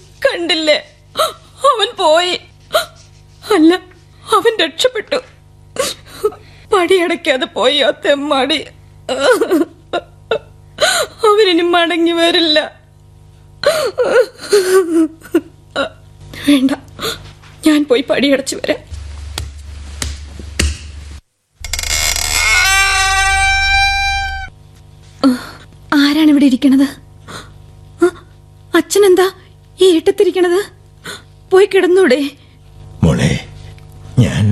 കണ്ടില്ലേ? അവൻ പോയി. അല്ല അവൻ രക്ഷപ്പെട്ടു. പടിയടയ്ക്കാതെ പോയി ആ തെമ്മാടി. അവരിനി മടങ്ങി വരില്ല. വേണ്ട. ഞാൻ പോയി പടിയടച്ചു വരാം. ആരാണ് ഇവിടെ ഇരിക്കണത്? ആ, അച്ഛനെന്താ ഈ ഇട്ടത്തിരിക്കണത് പോയി കിടന്നൂടെ. മോളെ ഞാൻ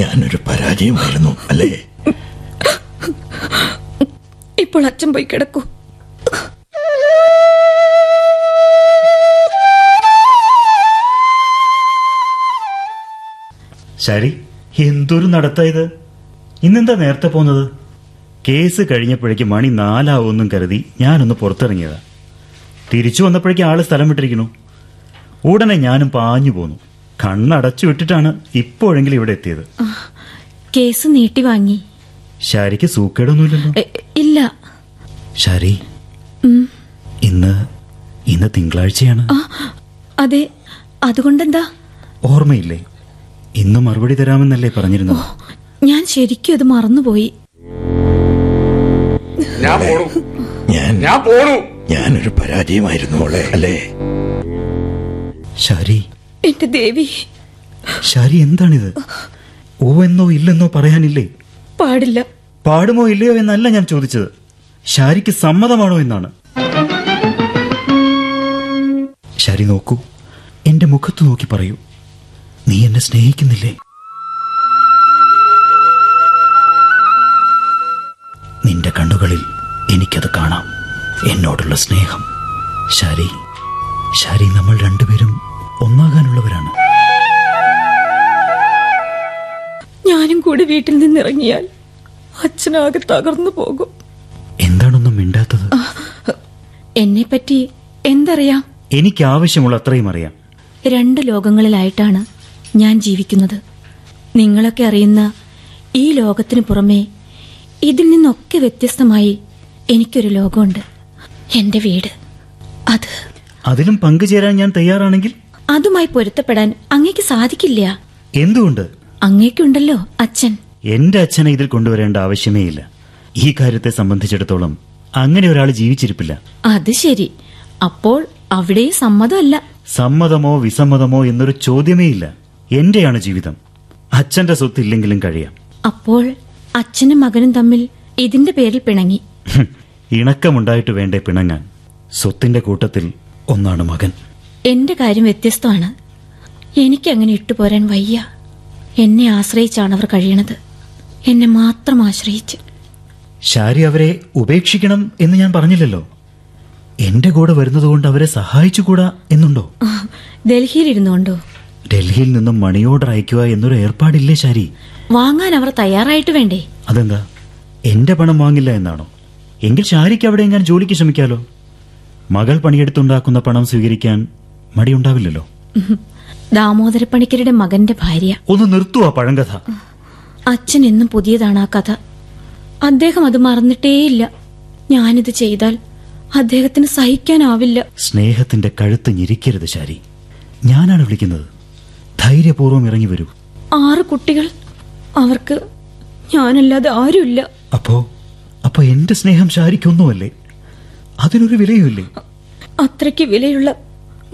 ഞാനൊരു പരാജയമായിരുന്നു അല്ലേ? ഇപ്പോൾ അച്ഛൻ പോയി കിടക്കൂ. ശരി എന്തൊരു നടത്തായത് ഇന്നെന്താ നേരത്തെ പോന്നത്? കേസ് കഴിഞ്ഞപ്പോഴേക്ക് മണി നാലാവുമെന്നും കരുതി ഞാനൊന്ന് പുറത്തിറങ്ങിയതാ. തിരിച്ചു വന്നപ്പോഴേക്കും ആൾ സ്ഥലം വിട്ടിരിക്കുന്നു. ഉടനെ ഞാനും പാഞ്ഞു പോന്നു. കണ്ണടച്ചു വിട്ടിട്ടാണ് ഇപ്പോഴെങ്കിലും ഇവിടെ എത്തിയത്. കേസ് നീട്ടി വാങ്ങി. ശരിക്ക് സൂക്കേടൊന്നുമില്ലല്ലോ. ഇല്ല. ശരി ഇന്ന് ഇന്ന് തിങ്കളാഴ്ചയാണ്. അതെ അതുകൊണ്ടെന്താ? ഓർമ്മയില്ലേ? ഇന്ന് മറുപടി തരാമെന്നല്ലേ പറഞ്ഞിരുന്നത്? ഞാൻ ശരിക്കും അത് മറന്നുപോയി. ഞാൻ പോണു. ഞാൻ ഞാൻ പോണു. ഞാനൊരു പരാജയമായിരുന്നു മോളെ. അല്ലേ? ശാരി. എന്റെ ദേവി. ശാരി എന്താണിത്? ഓ എന്നോ ഇല്ലെന്നോ പറയാനില്ലേ? പാടില്ല. പാടുമോ ഇല്ലയോ എന്നല്ല ഞാൻ ചോദിച്ചത്. ശാരിക്ക് സമ്മതമാണോ എന്നാണ്. ശാരി നോക്കൂ. എന്റെ മുഖത്ത് നോക്കി പറയൂ. നീ എന്നെ സ്നേഹിക്കുന്നില്ലേ? നിന്റെ കണ്ണുകളിൽ എനിക്കത് കാണാം. എന്നോടുള്ള സ്നേഹം. ശരി ശരി നമ്മൾ രണ്ടുപേരും ഒന്നാകാനുള്ളവരാണ്. ഞാനും കൂടി വീട്ടിൽ നിന്നിറങ്ങിയാൽ അച്ഛനാകെ തകർന്നു പോകും. എന്താണൊന്നും മിണ്ടാത്തത്? എന്നെ പറ്റി എന്തറിയാം? എനിക്ക് ആവശ്യമുള്ള അത്രയും അറിയാം. രണ്ട് ലോകങ്ങളിലായിട്ടാണ് ഞാൻ ജീവിക്കുന്നത്. നിങ്ങളൊക്കെ അറിയുന്ന ഈ ലോകത്തിന് പുറമേ ഇതിൽ നിന്നൊക്കെ വ്യത്യസ്തമായി എനിക്കൊരു ലോകമുണ്ട്. എന്റെ വീട്. അത് അതിലും പങ്കുചേരാൻ ഞാൻ തയ്യാറാണെങ്കിൽ? അതുമായി പൊരുത്തപ്പെടാൻ അങ്ങേക്ക് സാധിക്കില്ല. എന്തുകൊണ്ട്? അങ്ങേക്കുണ്ടല്ലോ അച്ഛൻ. എന്റെ അച്ഛനെ ഇതിൽ കൊണ്ടുവരേണ്ട ആവശ്യമേ ഇല്ല. ഈ കാര്യത്തെ സംബന്ധിച്ചിടത്തോളം അങ്ങനെ ഒരാൾ ജീവിച്ചിരിപ്പില്ല. അത് ശരി. അപ്പോൾ അവിടെ സമ്മതമല്ല. സമ്മതമോ വിസമ്മതമോ എന്നൊരു ചോദ്യമേ ഇല്ല. എന്റെയാണ് ജീവിതം. അച്ഛന്റെ സ്വത്ത് ഇല്ലെങ്കിലും കഴിയാം. അപ്പോൾ അച്ഛനും മകനും തമ്മിൽ ഇതിന്റെ പേരിൽ പിണങ്ങി. ഇണക്കമുണ്ടായിട്ട് വേണ്ടേ പിണങ്ങാൻ. സ്വത്തിന്റെ കൂട്ടത്തിൽ ഒന്നാണ് മകൻ. എന്റെ കാര്യം വ്യത്യസ്തമാണ്. എനിക്കങ്ങനെ ഇട്ടുപോരാൻ വയ്യ. എന്നെ ആശ്രയിച്ചാണ് അവർ കഴിയണത്. എന്നെ മാത്രം ആശ്രയിച്ച്. ശാരി അവരെ ഉപേക്ഷിക്കണം എന്ന് ഞാൻ പറഞ്ഞില്ലല്ലോ. എന്റെ കൂടെ വരുന്നതുകൊണ്ട് അവരെ സഹായിച്ചുകൂടാ എന്നുണ്ടോ? ഡൽഹിയിൽ ഡൽഹിയിലിരുന്നുകൊണ്ടോ ഡൽഹിയിൽ നിന്നും മണി ഓർഡർ അയക്കുക എന്നൊരു ഏർപ്പാടില്ലേ ശാരി? വാങ്ങാൻ അവർ തയ്യാറായിട്ട് വേണ്ടേ? അതെന്താ? എന്റെ പണം വാങ്ങില്ല എന്നാണോ? എങ്കിൽ ഷാരിക്ക് അവിടെ എങ്ങനെ ജോലിക്ക് ശ്രമിക്കാലോ? മകൾ പണിയെടുത്തുണ്ടാക്കുന്ന പണം സ്വീകരിക്കാൻ മടിയുണ്ടാവില്ലല്ലോ ദാമോദര പണിക്കരുടെ മകന്റെ ഭാര്യ. ഒന്ന് നിർത്തുവാ പഴങ്കഥ. അച്ഛൻ എന്നും പുതിയതാണ് ആ കഥ. അദ്ദേഹം അത് മറന്നിട്ടേയില്ല. ഞാനിത് ചെയ്താൽ അദ്ദേഹത്തിന് സഹിക്കാനാവില്ല. സ്നേഹത്തിന്റെ കഴുത്ത് ഞെരിക്കരുത് ശാരി. ഞാനാണ് വിളിക്കുന്നത്. ധൈര്യപൂർവം ഇറങ്ങി വരൂ. ആറ് കുട്ടികൾ. അവർക്ക് ഞാനല്ലാതെ ആരുമില്ല. അപ്പോ അപ്പൊ എന്റെ സ്നേഹം ശാരിക്കൊന്നുമല്ലേ? അതിനൊരു വിലയുമില്ലേ? അത്രയ്ക്ക് വിലയുള്ള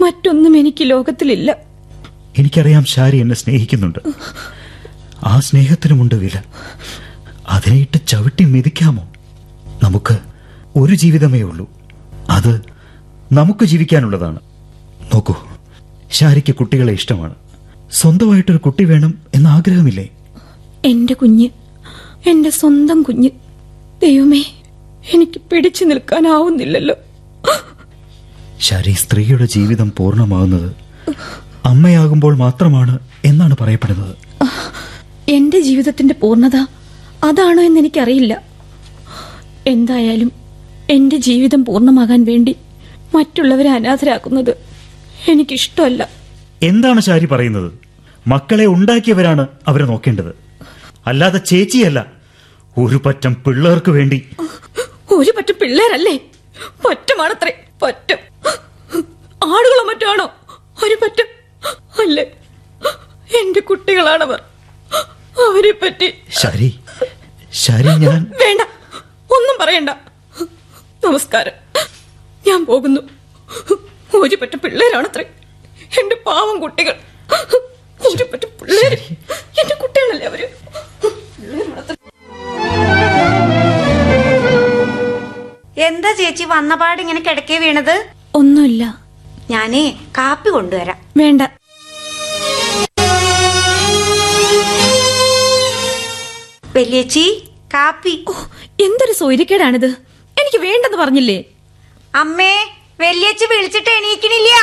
മറ്റൊന്നും എനിക്ക് ലോകത്തിലില്ല. എനിക്കറിയാം ശാരി എന്നെ സ്നേഹിക്കുന്നുണ്ട്. ആ സ്നേഹത്തിനുമുണ്ട് വില. അതിനെയിട്ട് ചവിട്ടി മെതിക്കാമോ? നമുക്ക് ഒരു ജീവിതമേ ഉള്ളൂ. അത് നമുക്ക് ജീവിക്കാനുള്ളതാണ്. നോക്കൂ ശാരിക്ക് കുട്ടികളെ ഇഷ്ടമാണ്. സ്വന്തമായിട്ടൊരു കുട്ടി വേണം എന്ന ആഗ്രഹമില്ലേ? എന്റെ കുഞ്ഞ് എന്റെ സ്വന്തം കുഞ്ഞ്. ദൈവമേ എനിക്ക് പിടിച്ചു നിൽക്കാനാവുന്നില്ലല്ലോ. ശരി സ്ത്രീയുടെ ജീവിതം പൂർണമാകുന്നത് അമ്മയാകുമ്പോൾ മാത്രമാണ് എന്നാണ് പറയപ്പെടുന്നത്. എന്റെ ജീവിതത്തിന്റെ പൂർണത അതാണോ എന്ന് എനിക്കറിയില്ല എന്തായാലും എന്റെ ജീവിതം പൂർണമാകാൻ വേണ്ടി മറ്റുള്ളവരെ അനാഥരാക്കുന്നത് എനിക്കിഷ്ടമല്ല. എന്താണ് ശാരി പറയുന്നത്? മക്കളെ ഉണ്ടാക്കിയവരാണ് അവരെ നോക്കേണ്ടത്. അല്ലാതെ ചേച്ചിയല്ല ഒരു പറ്റം പിള്ളേർക്ക് വേണ്ടി. ഒരു പറ്റം പിള്ളേരല്ലേ? പറ്റമാണത്രേ പറ്റം. ആടുകളോ മറ്റാണോ? ഒരു പറ്റം അല്ലേ? എന്റെ കുട്ടികളാണവർ. അവരെ പറ്റി ശരി ശരി ഞാൻ. വേണ്ട ഒന്നും പറയണ്ട. നമസ്കാരം. ഞാൻ പോകുന്നു. ഒരു പറ്റ പിള്ളേരാണത്രേ. എന്റെ പാവം കുട്ടികൾ. എന്റെ കുട്ടികളല്ലേ അവർ? എന്താ ചേച്ചി വന്നപാട് ഇങ്ങനെ കിടക്കേ വീണത്? ഒന്നുമില്ല. ഞാനേ കാപ്പി കൊണ്ടുവരാം. വേണ്ട. വലിയച്ചി കാപ്പി. എന്തൊരു സൗര്യക്കേടാണിത് എനിക്ക് വേണ്ടെന്ന് പറഞ്ഞില്ലേ? അമ്മേ വലിയച്ചി വിളിച്ചിട്ട് എണീക്കണില്ല.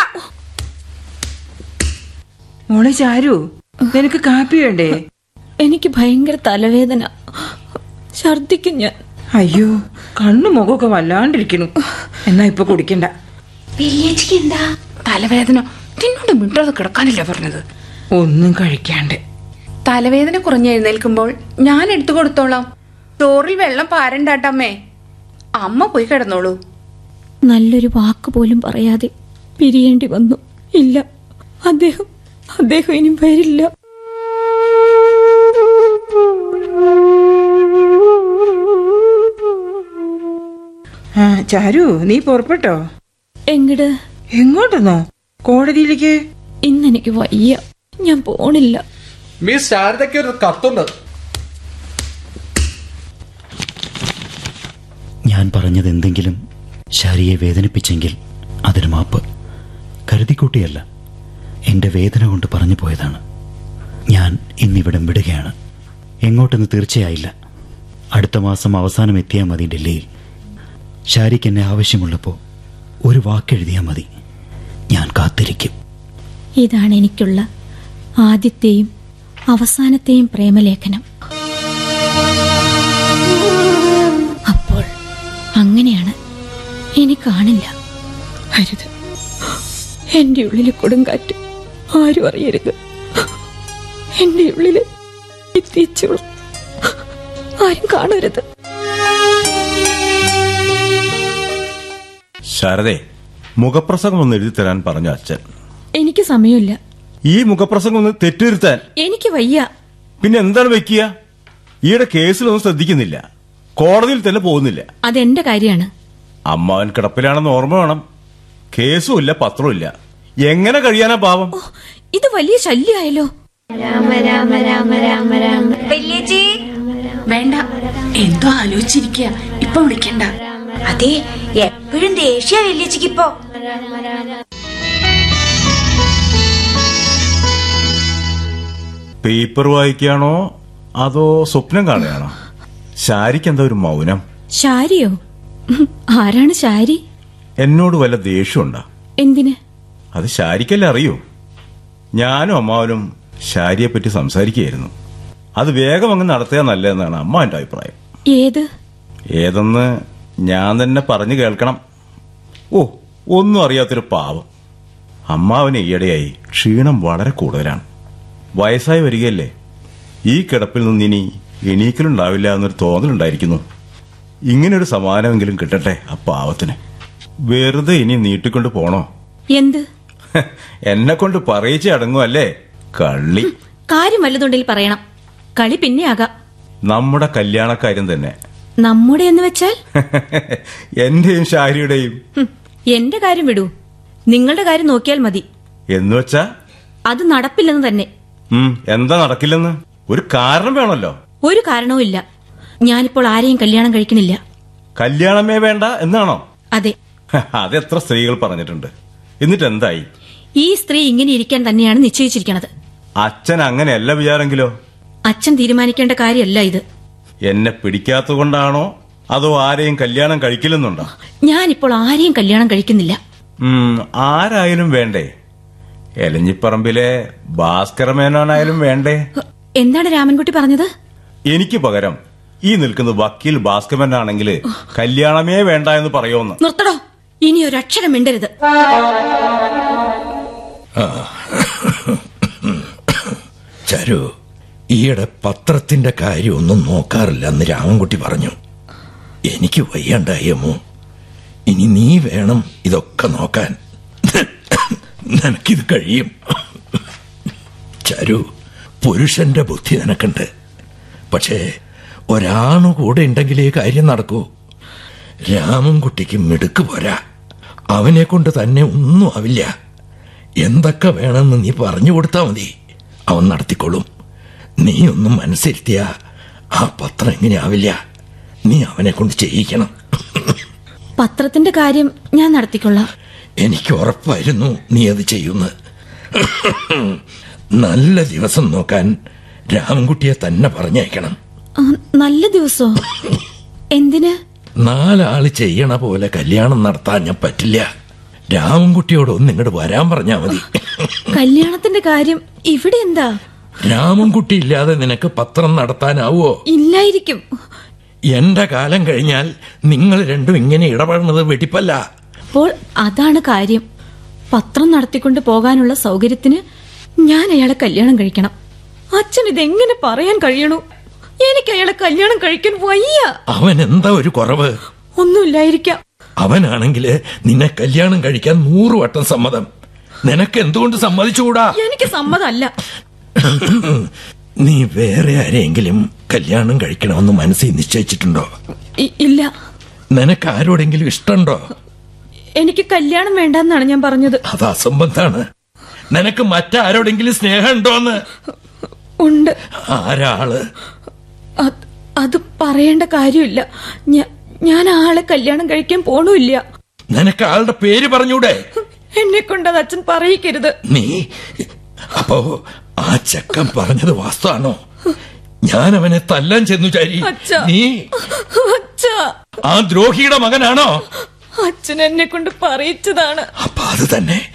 മോളെ ചാരു നിനക്ക് കാപ്പി വേണ്ടേ? എനിക്ക് ഭയങ്കര തലവേദന. ഛർദിക്കും ഞാൻ. അയ്യോ കണ്ണു മുഖമൊക്കെ വല്ലാണ്ടിരിക്കണു എന്നാ ഇപ്പൊ കുടിക്കണ്ട. വലിയച്ചിക്ക് എന്താ? തലവേദന. നിന്നോട് മിണ്ടാതെ കിടക്കാനില്ല പറഞ്ഞത്? ഒന്നും കഴിക്കാണ്ട്. തലവേദന കുറഞ്ഞെഴുന്നേൽക്കുമ്പോൾ ഞാൻ എടുത്തു കൊടുത്തോളാം. ചോറിൽ വെള്ളം പാരണ്ടാട്ടമ്മേ. അമ്മ പോയി കിടന്നോളൂ. നല്ലൊരു വാക്ക് പോലും പറയാതെ പിരിയേണ്ടി വന്നു. ഇല്ല അദ്ദേഹം അദ്ദേഹം ഇനി വരില്ല. ആ ചാരു നീ പുറപ്പെട്ടോ? എങ്ങട്? എങ്ങോട്ടെന്നോ? കോടതിയിലേക്ക്? ഇന്ന് എനിക്ക് വയ്യ. ഞാൻ പോണില്ല. മിസ് ശാരദയ്ക്ക് ഒരു കത്തുണ്ട്. ഞാൻ പറഞ്ഞത് എന്തെങ്കിലും ശാരിയെ വേദനിപ്പിച്ചെങ്കിൽ അതിന് മാപ്പ്. കരുതിക്കൂട്ടിയല്ല. എന്റെ വേദന കൊണ്ട് പറഞ്ഞു പോയതാണ്. ഞാൻ ഇന്നിവിടം വിടുകയാണ്. എങ്ങോട്ടെന്ന് തീർച്ചയായില്ല. അടുത്ത മാസം അവസാനം എത്തിയാൽ മതി ഡൽഹിയിൽ. ഷാരിക്ക് എന്നെ ആവശ്യമുള്ളപ്പോൾ ഒരു വാക്കെഴുതിയാൽ മതി. ഞാൻ കാത്തിരിക്കും. ഇതാണ് എനിക്കുള്ള ആദ്യത്തെയും അവസാനത്തെയും പ്രേമലേഖനം. അപ്പോൾ അങ്ങനെയാണ് ഇനി കാണില്ല. അരുത്. എന്റെ ഉള്ളിൽ കൊടുങ്കാറ്റ്. ആരും അറിയരുത്. എന്റെ ഉള്ളിൽ എത്തിച്ചോളും ആരും കാണരുത്. ശാരദേ മുഖപ്രസംഗം ഒന്ന് എഴുതി തരാൻ പറഞ്ഞു അച്ഛൻ. എനിക്ക് സമയമില്ല. ഈ മുഖപ്രസംഗം ഒന്ന് തെറ്റുവരുത്താൻ. എനിക്ക് വയ്യ. പിന്നെ എന്താണ് വെക്കുക ഈയുടെ കേസിലൊന്നും ശ്രദ്ധിക്കുന്നില്ല. കോടതിയിൽ തന്നെ പോകുന്നില്ല. അതെന്റെ കാര്യമാണ്. അമ്മാവൻ കിടപ്പിലാണെന്ന് ഓർമ്മ വേണം. കേസും ഇല്ല പത്രവും ഇല്ല. എങ്ങനെ കഴിയാനാ പാവം? ഇത് വലിയ ശല്യമായല്ലോ രാമ രാമ രാമ രാമ രാമ. വല്യേച്ചി. വേണ്ട എന്തോ ആലോചിച്ചിരിക്കുക ഇപ്പൊ വിളിക്കണ്ട. അതെ എപ്പോഴും ദേഷ്യ വല്യച്ചിക്ക് ഇപ്പോ പേപ്പർ വായിക്കാണോ അതോ സ്വപ്നം കാണുകയാണോ? ശാരിക്ക് എന്താ ഒരു മൗനം? ശാരിയോ? ആരാണ് ശാരി? എന്നോട് വല്ല ദേഷ്യമുണ്ടോ? എന്തിന്? അത് ശാരിക്കല്ല അറിയൂ? ഞാനും അമ്മാവനും ശാരിയെ പറ്റി സംസാരിക്കുകയായിരുന്നു. അത് വേഗം അങ്ങ് നടത്തിയാൽ നല്ലതെന്നാണ് അമ്മ എന്റെ അഭിപ്രായം. ഏത്? ഏതെന്ന് ഞാൻ തന്നെ പറഞ്ഞു കേൾക്കണം. ഓ ഒന്നും അറിയാത്തൊരു പാവം. അമ്മാവന് ഈയിടെയായി ക്ഷീണം വളരെ കൂടുതലാണ്. വയസ്സായി വരികയല്ലേ? ഈ കിടപ്പിൽ നിന്ന് ഇനി എണീക്കലുണ്ടാവില്ല എന്നൊരു തോന്നലുണ്ടായിരിക്കുന്നു. ഇങ്ങനൊരു സമാനമെങ്കിലും കിട്ടട്ടെ ആ പാവത്തിന്. വെറുതെ ഇനി നീട്ടിക്കൊണ്ട് പോണോ? എന്ത്? എന്നെ കൊണ്ട് പറയിച്ച് അടങ്ങുമല്ലേ കള്ളി. കാര്യം വല്ലതുണ്ടെങ്കിൽ പറയണം. കളി പിന്നെ ആകാം നമ്മുടെ കല്യാണക്കാര്യം തന്നെ. നമ്മുടെ എന്ന് വെച്ചാൽ? [laughs] എന്റെയും ഷാരിയുടെയും എന്റെ കാര്യം വിടൂ. നിങ്ങളുടെ കാര്യം നോക്കിയാൽ മതി. എന്ന് വെച്ചാ? അത് നടപ്പില്ലെന്ന് തന്നെ. എന്താ നടക്കില്ലെന്ന്? ഒരു കാരണം വേണമല്ലോ. ഒരു കാരണവും ഇല്ല. ഞാനിപ്പോൾ ആരെയും കല്യാണം കഴിക്കണില്ല കല്യാണമേ വേണ്ട എന്നാണോ? അതെ. [laughs] അതെത്ര സ്ത്രീകൾ പറഞ്ഞിട്ടുണ്ട്. എന്നിട്ട് എന്തായി? ഈ സ്ത്രീ ഇങ്ങനെ ഇരിക്കാൻ തന്നെയാണ് നിശ്ചയിച്ചിരിക്കുന്നത് അച്ഛൻ അങ്ങനെയല്ല വിചാരെങ്കിലോ? അച്ഛൻ തീരുമാനിക്കേണ്ട കാര്യമല്ല ഇത്. എന്നെ പിടിക്കാത്തതുകൊണ്ടാണോ? അതോ ആരെയും കല്യാണം കഴിക്കില്ലെന്നുണ്ടോ? ഞാനിപ്പോൾ ആരെയും കല്യാണം കഴിക്കുന്നില്ല. ആരായാലും വേണ്ടേ? എലഞ്ഞിപ്പറമ്പിലെ ഭാസ്കര മേനോനായാലും വേണ്ടേ? എന്താണ് രാമൻകുട്ടി പറഞ്ഞത്? എനിക്ക് പകരം ഈ നിൽക്കുന്ന വക്കീൽ ഭാസ്കരനാണെങ്കിൽ കല്യാണമേ വേണ്ട എന്ന് പറയുമെന്ന് നിർത്തടോ. ഇനി ഒരു അക്ഷരം മിണ്ടരുത്. ചരു ഈയിടെ പത്രത്തിന്റെ കാര്യമൊന്നും നോക്കാറില്ല എന്ന് രാമൻകുട്ടി പറഞ്ഞു. എനിക്ക് വയ്യണ്ടായമോ ഇനി നീ വേണം ഇതൊക്കെ നോക്കാൻ. നിനക്കിത് കഴിയും. ചരു പുരുഷന്റെ ബുദ്ധി നിനക്കുണ്ട്. പക്ഷേ ഒരാണു കൂടെ ഉണ്ടെങ്കിലേ കാര്യം നടക്കൂ. രാമൻകുട്ടിക്ക് മിടുക്ക് പോരാ. അവനെ കൊണ്ട് തന്നെ ഒന്നും ആവില്ല. എന്തൊക്കെ വേണമെന്ന് നീ പറഞ്ഞു കൊടുത്താ മതി. അവൻ നടത്തിക്കൊള്ളും നീ ഒന്നും മനസ്സിരുത്തിയ. ആ പത്രം എങ്ങനെയാവില്ല? നീ അവനെ കൊണ്ട് ചെയ്യിക്കണം. പത്രത്തിന്റെ കാര്യം ഞാൻ നടത്തിക്കൊള്ളാം. എനിക്ക് ഉറപ്പായിരുന്നു നീ അത് ചെയ്യുന്നു. നല്ല ദിവസം നോക്കാൻ രാമൻകുട്ടിയെ തന്നെ പറഞ്ഞേക്കണം നല്ല ദിവസോ? എന്തിന്? നാലാൾ ചെയ്യണ പോലെ കല്യാണം നടത്താൻ ഞാൻ പറ്റില്ല. രാമൻകുട്ടിയോട് ഒന്ന് ഇങ്ങോട്ട് വരാൻ പറഞ്ഞാ മതി. കല്യാണത്തിന്റെ കാര്യം ഇവിടെ എന്താ? രാമൻകുട്ടി ഇല്ലാതെ നിനക്ക് പത്രം നടത്താനാവോ ഇല്ലായിരിക്കും. എന്റെ കാലം കഴിഞ്ഞാൽ നിങ്ങൾ രണ്ടും ഇങ്ങനെ ഇടപെടുന്നത് വെടിപ്പല്ല. അപ്പോൾ അതാണ് കാര്യം. പത്രം നടത്തിക്കൊണ്ട് പോകാനുള്ള സൗകര്യത്തിന് ഞാൻ അയാളെ കല്യാണം കഴിക്കണം. അച്ഛൻ ഇതെങ്ങനെ പറയാൻ കഴിയണു? എനിക്ക് അയാളെ കല്യാണം കഴിക്കാൻ വയ്യ. അവൻ എന്താ ഒരു കുറവ്? ഒന്നുമില്ലായിരിക്കാം. അവനാണെങ്കിൽ നിന്നെ കല്യാണം കഴിക്കാൻ നൂറ് വട്ടം സമ്മതം. നിനക്ക് എന്തുകൊണ്ട് സമ്മതിച്ചുകൂടാ? എനിക്ക് സമ്മതമല്ല. നീ വേറെ ആരെങ്കിലും കല്യാണം കഴിക്കണമെന്ന് മനസ്സിൽ നിശ്ചയിച്ചിട്ടുണ്ടോ? ഇല്ല. നിനക്ക് ആരോടെങ്കിലും ഇഷ്ടമുണ്ടോ? എനിക്ക് കല്യാണം വേണ്ടെന്നാണ് ഞാൻ പറഞ്ഞത്. അത് അസംബന്ധാണ്. നിനക്ക് മറ്റാരോടെങ്കിലും സ്നേഹമുണ്ടോന്ന്? ഉണ്ട്. ആരാൾ? അത് പറയേണ്ട കാര്യമില്ല. ഞാ- ഞാൻ ആളെ കല്യാണം കഴിക്കാൻ പോണില്ല നിനക്ക് ആളുടെ പേര് പറഞ്ഞൂടെ? എന്നെ കൊണ്ട് അച്ഛൻ പറയിക്കരുത്. നീ അപ്പോ ആ ചക്കൻ പറഞ്ഞത് വാസ്തവാണോ? ഞാൻ അവനെ തല്ലാൻ ചെന്നു ചാരി. നീ ആ ദ്രോഹിയുടെ മകനാണോ? അച്ഛൻ എന്നെ കൊണ്ട് പറയിച്ചതാണ്. അപ്പൊ അത് തന്നെ.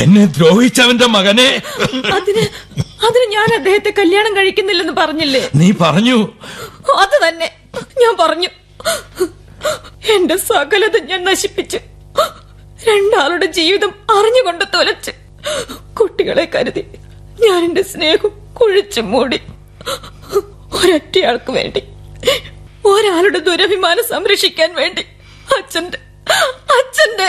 എന്നെ ദ്രോഹിച്ചവന്റെ മകനെ. അതിന് അതിന് ഞാൻ അദ്ദേഹത്തെ കല്യാണം കഴിക്കുന്നില്ലെന്ന് പറഞ്ഞില്ലേ? നീ പറഞ്ഞു. അത് തന്നെ. ഞാൻ പറഞ്ഞു. എന്റെ സകലത ഞാൻ നശിപ്പിച്ച് രണ്ടാളുടെ ജീവിതം അറിഞ്ഞുകൊണ്ട് തൊലച്ച് കുട്ടികളെ കരുതി ഞാൻ എന്റെ സ്നേഹം കുഴിച്ചു മൂടി ഒരൊറ്റയാൾക്ക് വേണ്ടി ഒരാളുടെ ദുരഭിമാനം സംരക്ഷിക്കാൻ വേണ്ടി അച്ഛന്റെ അച്ഛന്റെ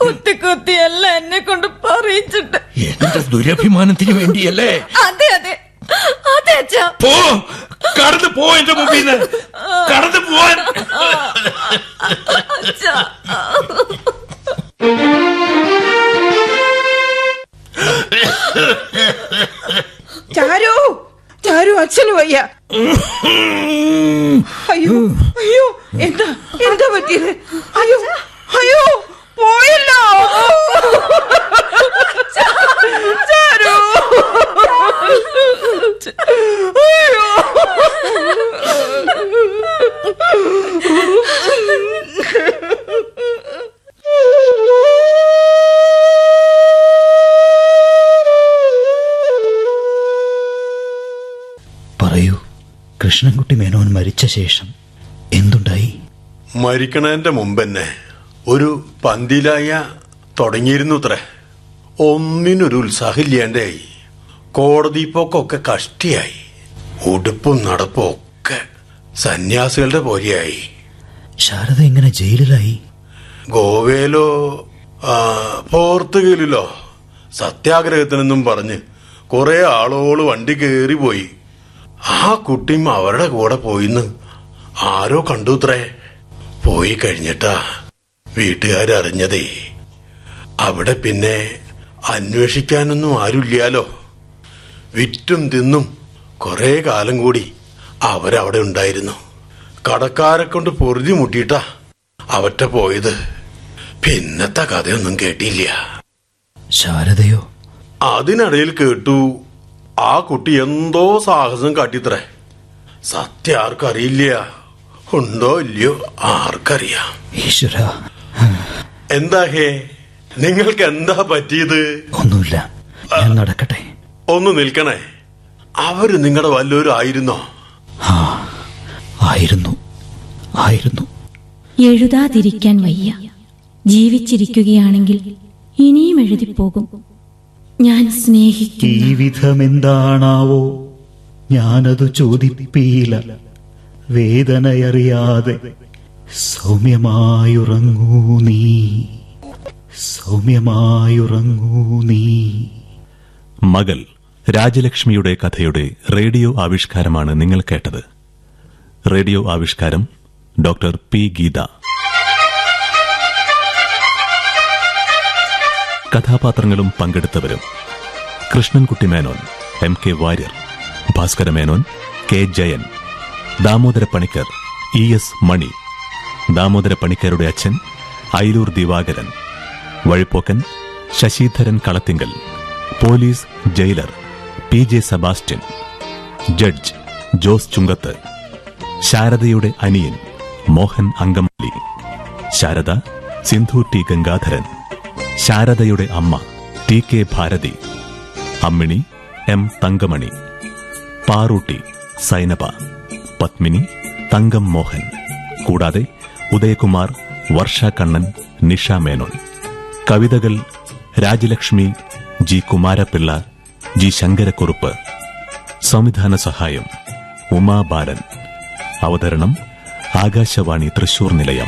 കുത്തി കുത്തിയല്ല എന്നെ കൊണ്ട് പറയിച്ചിട്ട്. എന്റെ ദുരഭിമാനത്തിന് വേണ്ടിയല്ലേ? അതെ അതെ. അതെ അച്ഛാ. കടന്നു പോ എന്റെ മുമ്പിൽ നിന്ന്. കടന്നു പോവാൻ. ചാരു ചാരു അച്ഛന് വയ്യ. അയ്യോ അയ്യോ എന്താ? മരിക്കണതിന്റെ മുമ്പന്നെ ഒരു പന്തിലായ തുടങ്ങിയിരുന്നു അത്രേ ഒന്നിനൊരു ഉത്സാഹമില്ലാണ്ടായി. കോടതി പോക്കൊക്കെ കഷ്ടിയായി. ഉടുപ്പും നടപ്പും ഒക്കെ സന്യാസികളുടെ പോലെയായി. ശാരദ എങ്ങനെ ജയിലിലായി? ഗോവയിലോ പോർത്തുഗലിലോ സത്യാഗ്രഹത്തിനെന്നും പറഞ്ഞ് കുറെ ആളോൾ വണ്ടി കയറി പോയി ആ കുട്ടിയും അവരുടെ കൂടെ പോയിന്ന് ആരോ കണ്ടുത്രേ. പോയി കഴിഞ്ഞിട്ടാ വീട്ടുകാരറിഞ്ഞതേ. അവിടെ പിന്നെ അന്വേഷിക്കാനൊന്നും ആരുമില്ലാലോ വിറ്റും തിന്നും കുറെ കാലം കൂടി അവരവിടെ ഉണ്ടായിരുന്നു. കടക്കാരെ കൊണ്ട് പൊറുതി മുട്ടിയിട്ടാ അവറ്റ പോയത്. പിന്നത്തെ കഥയൊന്നും കേട്ടില്ല. ശാരദയോ? അതിനിടയിൽ കേട്ടു ആ കുട്ടി എന്തോ സാഹസം കാട്ടിത്രേ. സത്യം ആർക്കറിയില്ല ഉണ്ടോ ഇല്ലയോ ആർക്കറിയാം. ഈശ്വര. എന്താ ഹേ? നിങ്ങൾക്ക് എന്താ പറ്റിയത്? ഒന്നുമില്ല. ഞാൻ നടക്കട്ടെ. ഒന്ന് നിൽക്കണേ. അവർ നിങ്ങളുടെ വല്ലവരും ആയിരുന്നോ? ആ ആയിരുന്നു. ആയിരുന്നു. എഴുതാതിരിക്കാൻ വയ്യ. ജീവിച്ചിരിക്കുകയാണെങ്കിൽ ഇനിയും എഴുതിപ്പോകും. ഞാൻ സ്നേഹിക്കും ജീവിതം എന്താണാവോ ഞാനത് ചോദിപ്പീല. വേദനയറിയാതെ സൗമ്യമായുറങ്ങൂ നീ. സൗമ്യമായുറങ്ങൂ നീ. മകൾ രാജലക്ഷ്മിയുടെ കഥയുടെ റേഡിയോ ആവിഷ്കാരമാണ് നിങ്ങൾ കേട്ടത്. റേഡിയോ ആവിഷ്കാരം ഡോക്ടർ പി. ഗീത. കഥാപാത്രങ്ങളും പങ്കെടുത്തവരും Krishnankutty Menon M. K. Warrier Bhaskara Menon K. Jayan. Damodara Panicker E S Mani. Damodara പണിക്കരുടെ അച്ഛൻ Ailur Divakaran. വഴിപ്പോക്കൻ Sasidharan Kalathingal. Police jailer P J Sebastian. Judge Jose Chungath. ശാരദയുടെ അനിയൻ മോഹൻ അങ്കമാലി. ശാരദ സിന്ധു ടി ഗംഗാധരൻ. ശാരദയുടെ അമ്മ T K Bharathi. Ammini M Thankamani. Parootty Zainaba. Padmini Thankam Mohan. കൂടാതെ ഉദയകുമാർ വർഷ കണ്ണൻ നിഷ മേനോൻ. കവിതകൾ Rajalakshmi G Kumara Pillai G Sankarakurup. സംവിധാന സഹായം ഉമാ ബാലൻ. അവതരണം ആകാശവാണി തൃശൂർ നിലയം.